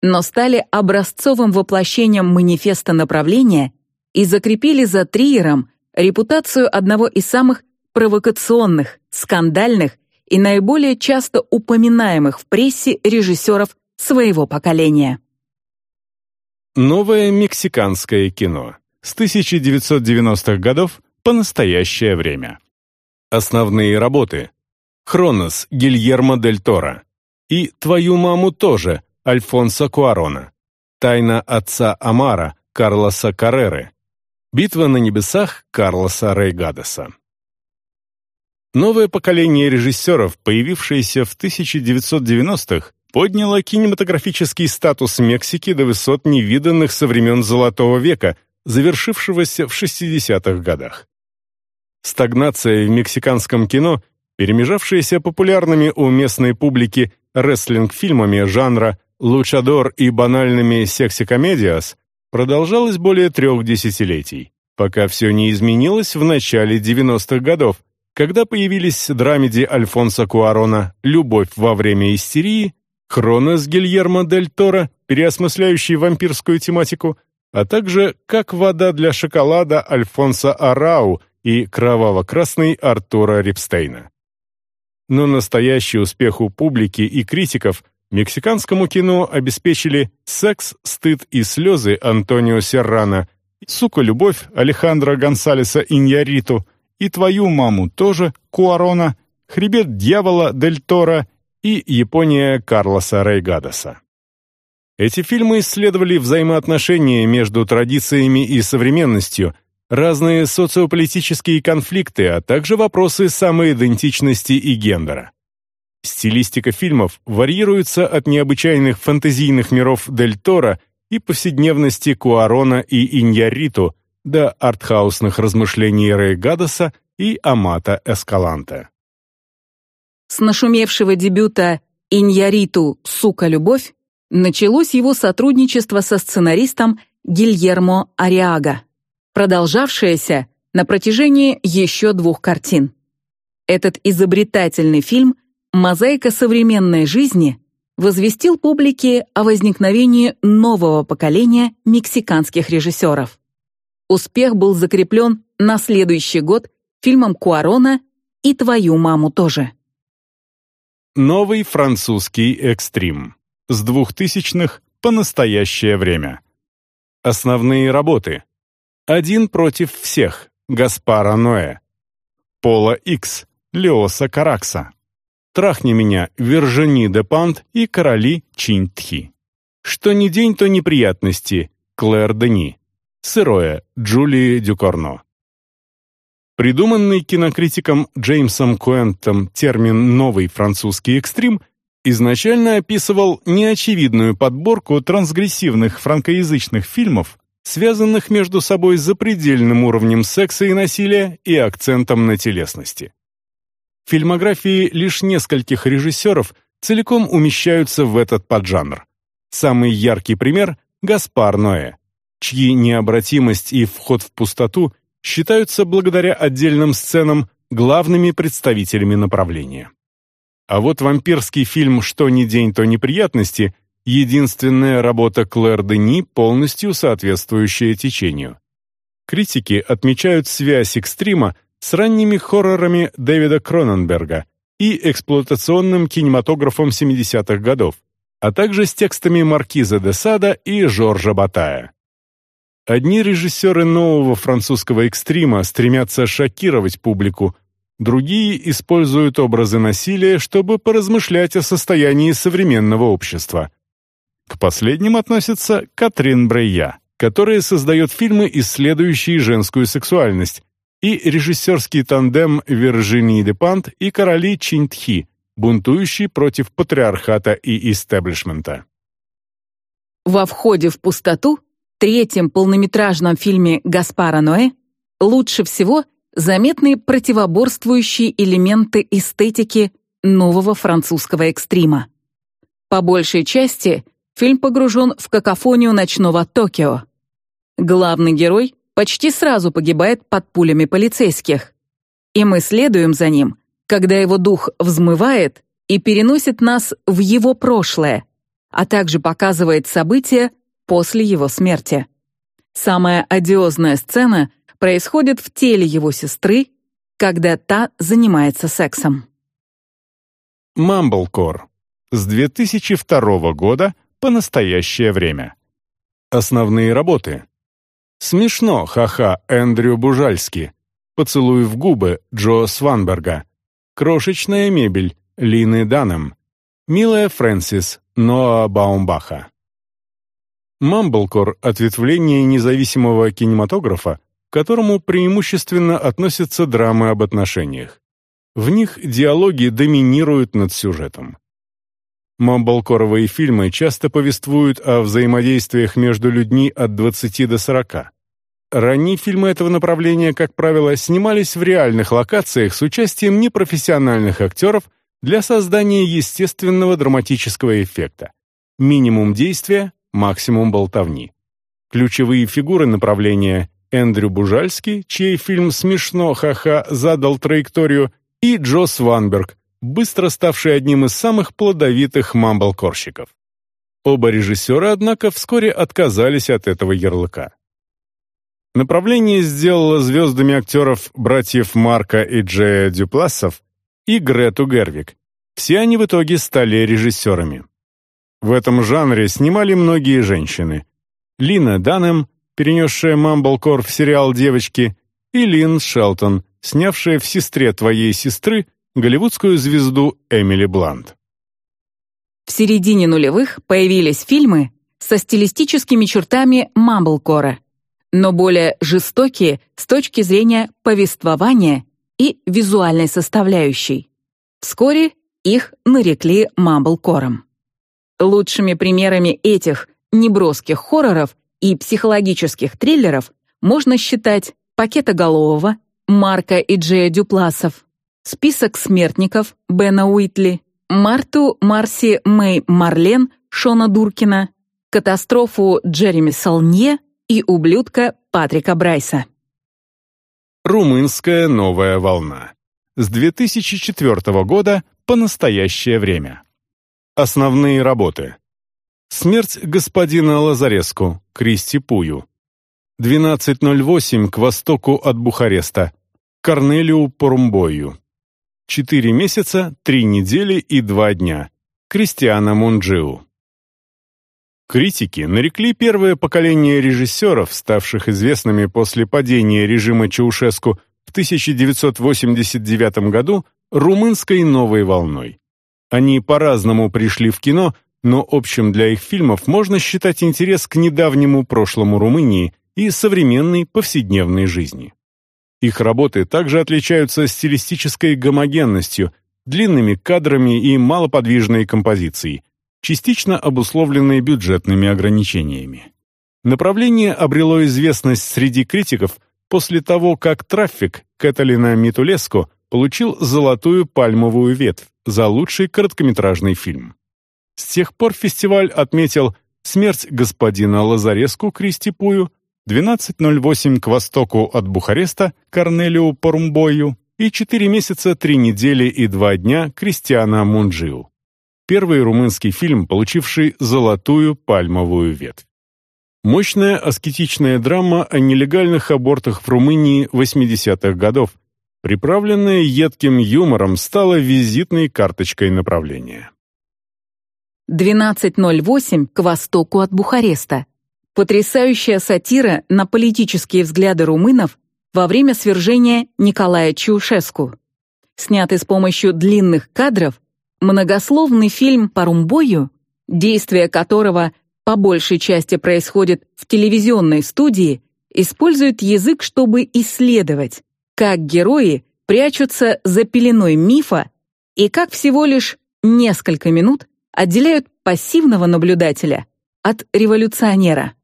[SPEAKER 2] но стали образцовым воплощением манифеста направления и закрепили за Триером репутацию одного из самых провокационных, скандальных и наиболее часто упоминаемых в прессе режиссеров своего поколения.
[SPEAKER 1] Новое мексиканское кино с 1990-х годов по настоящее время. Основные работы. «Хронос» Гильермо дель Торо и «Твою маму тоже» Альфонсо Куарона. «Тайна отца Амара» Карлоса Карреры. «Битва на небесах» Карлоса Рейгадеса. Новое поколение режиссеров, появившееся в 1990-х, подняло кинематографический статус Мексики до высот невиданных со времен Золотого века, завершившегося в 60-х годах. Стагнация в мексиканском кино, перемежавшаяся популярными у местной публики рестлинг-фильмами жанра «лучадор» и банальными секси-комедиас, продолжалась более трех десятилетий, пока все не изменилось в начале 90-х годов, когда появились драмеди Альфонса Куарона «Любовь во время истерии», «Хронос» Гильермо дель Торо, переосмысляющий вампирскую тематику, а также «Как вода для шоколада» Альфонса Арау и «Кроваво-красный» Артура Рипстейна. Но настоящий успех у публики и критиков мексиканскому кино обеспечили «Секс, стыд и слезы» Антонио Серрано, «Сука, любовь» Алехандро Гонсалеса Иньяриту и «Твою маму» тоже Куарона, «Хребет дьявола» Дель Торо и «Япония» Карлоса Рейгадоса. Эти фильмы исследовали взаимоотношения между традициями и современностью, разные социополитические конфликты, а также вопросы самоидентичности и гендера. Стилистика фильмов варьируется от необычайных фантазийных миров Дель Торо и повседневности Куарона и Иньяриту до артхаусных размышлений Рэй Гадоса и Амата Эскаланте.
[SPEAKER 2] С нашумевшего дебюта «Иньяриту. Сука-любовь» началось его сотрудничество со сценаристом Гильермо Ариага, продолжавшееся на протяжении еще двух картин. Этот изобретательный фильм «Мозаика современной жизни» возвестил публике о возникновении нового поколения мексиканских режиссеров. Успех был закреплен на следующий год фильмом Куарона и «Твою маму» тоже.
[SPEAKER 1] Новый французский экстрим. С 2000-х по настоящее время. Основные работы. «Один против всех» Гаспара Ноэ. Пола Икс Леоса Каракса. «Трахни меня» Вержини де Пант и «Короли Чинтхи». «Что ни день, то неприятности» Клэр Дени. «Сырое» Джулии Дюкорно. Придуманный кинокритиком Джеймсом Куэнтом термин «новый французский экстрим» изначально описывал неочевидную подборку трансгрессивных франкоязычных фильмов, связанных между собой запредельным уровнем секса и насилия и акцентом на телесности фильмографии лишь нескольких режиссеров целиком умещаются в этот поджанр. Самый яркий пример — Гаспар Ноэ, чьи необратимость и вход в пустоту считаются благодаря отдельным сценам главными представителями направления. А вот вампирский фильм «Что ни день, то неприятности» — единственная работа Клэр Дени, полностью соответствующая течению. Критики отмечают связь экстрима с ранними хоррорами Дэвида Кроненберга и эксплуатационным кинематографом 70-х годов, а также с текстами Маркиза де Сада и Жоржа Батая. Одни режиссеры нового французского экстрима стремятся шокировать публику, другие используют образы насилия, чтобы поразмышлять о состоянии современного общества. К последним относится Катрин Брейя, которая создает фильмы, исследующие женскую сексуальность, и режиссерский тандем Виржинии де Пант и короли Чинтхи, бунтующие против патриархата и истеблишмента.
[SPEAKER 2] Во «Входе в пустоту», третьем полнометражном фильме Гаспара Ноэ, лучше всего заметны противоборствующие элементы эстетики нового французского экстрима. По большей части фильм погружен в какофонию ночного Токио. Главный герой почти сразу погибает под пулями полицейских. И мы следуем за ним, когда его дух взмывает и переносит нас в его прошлое, а также показывает события после его смерти. Самая одиозная сцена происходит в теле его сестры, когда та занимается сексом.
[SPEAKER 1] Мамблкор. С 2002 года по настоящее время. Основные работы. Смешно, ха-ха, Эндрю Бужальски. Поцелуй в губы Джо Сванберга. Крошечная мебель Лины Данем. Милая Фрэнсис Ноа Баумбаха. Мамблкор — ответвление независимого кинематографа, к которому преимущественно относятся драмы об отношениях. В них диалоги доминируют над сюжетом. Мамблкоровые фильмы часто повествуют о взаимодействиях между людьми от 20 до 40. Ранние фильмы этого направления, как правило, снимались в реальных локациях с участием непрофессиональных актеров для создания естественного драматического эффекта. Минимум действия, максимум болтовни. Ключевые фигуры направления Эндрю Бужальский, чей фильм «Смешно, ха-ха» задал траекторию, и Джо Сванберг, быстро ставший одним из самых плодовитых мамблкорщиков. Оба режиссера, однако, вскоре отказались от этого ярлыка. Направление сделало звездами актеров братьев Марка и Джея Дюплассов и Грету Гервик. Все они в итоге стали режиссерами. В этом жанре снимали многие женщины. Лина Данем, перенесшая Мамблкор в сериал «Девочки», и Лин Шелтон, снявшая в «Сестре твоей сестры» голливудскую звезду Эмили Блант.
[SPEAKER 2] В середине нулевых появились фильмы со стилистическими чертами мамблкора, но более жестокие с точки зрения повествования и визуальной составляющей. Вскоре их нарекли мамблкором. Лучшими примерами этих неброских хорроров и психологических триллеров можно считать «Пакетоголового», Марка и Джея Дюпласов, Список смертников Бена Уитли, Марту Марси Мэй Марлен Шона Дуркина, катастрофу Джереми Солнье и ублюдка Патрика Брайса.
[SPEAKER 1] Румынская новая волна. С 2004 года по настоящее время. Основные работы. Смерть господина Лазареску, Кристи Пую. 12.08 к востоку от Бухареста. Корнелию Порумбою. Четыре месяца, три недели и два дня. Кристиана Мунджиу. Критики нарекли первое поколение режиссеров, ставших известными после падения режима Чаушеску в 1989 году, румынской новой волной. Они по-разному пришли в кино, но общим для их фильмов можно считать интерес к недавнему прошлому Румынии и современной повседневной жизни. Их работы также отличаются стилистической гомогенностью, длинными кадрами и малоподвижной композицией, частично обусловленной бюджетными ограничениями. Направление обрело известность среди критиков после того, как «Трафик» Каталина Митулеско получил «Золотую пальмовую ветвь» за лучший короткометражный фильм. С тех пор фестиваль отметил «Смерть господина Лазареску Кристи Пую», 12.08 к востоку от Бухареста Корнелиу Порумбою и 4 месяца, 3 недели и 2 дня Кристиана Мунджиу. Первый румынский фильм, получивший «Золотую пальмовую ветвь». Мощная аскетичная драма о нелегальных абортах в Румынии 80-х годов, приправленная едким юмором, стала визитной карточкой направления.
[SPEAKER 2] 12.08 к востоку от Бухареста. Потрясающая сатира на политические взгляды румынов во время свержения Николая Чаушеску. Снятый с помощью длинных кадров, многословный фильм по румбою, действие которого по большей части происходит в телевизионной студии, использует язык, чтобы исследовать, как герои прячутся за пеленой мифа и как всего лишь несколько минут отделяют пассивного наблюдателя от революционера.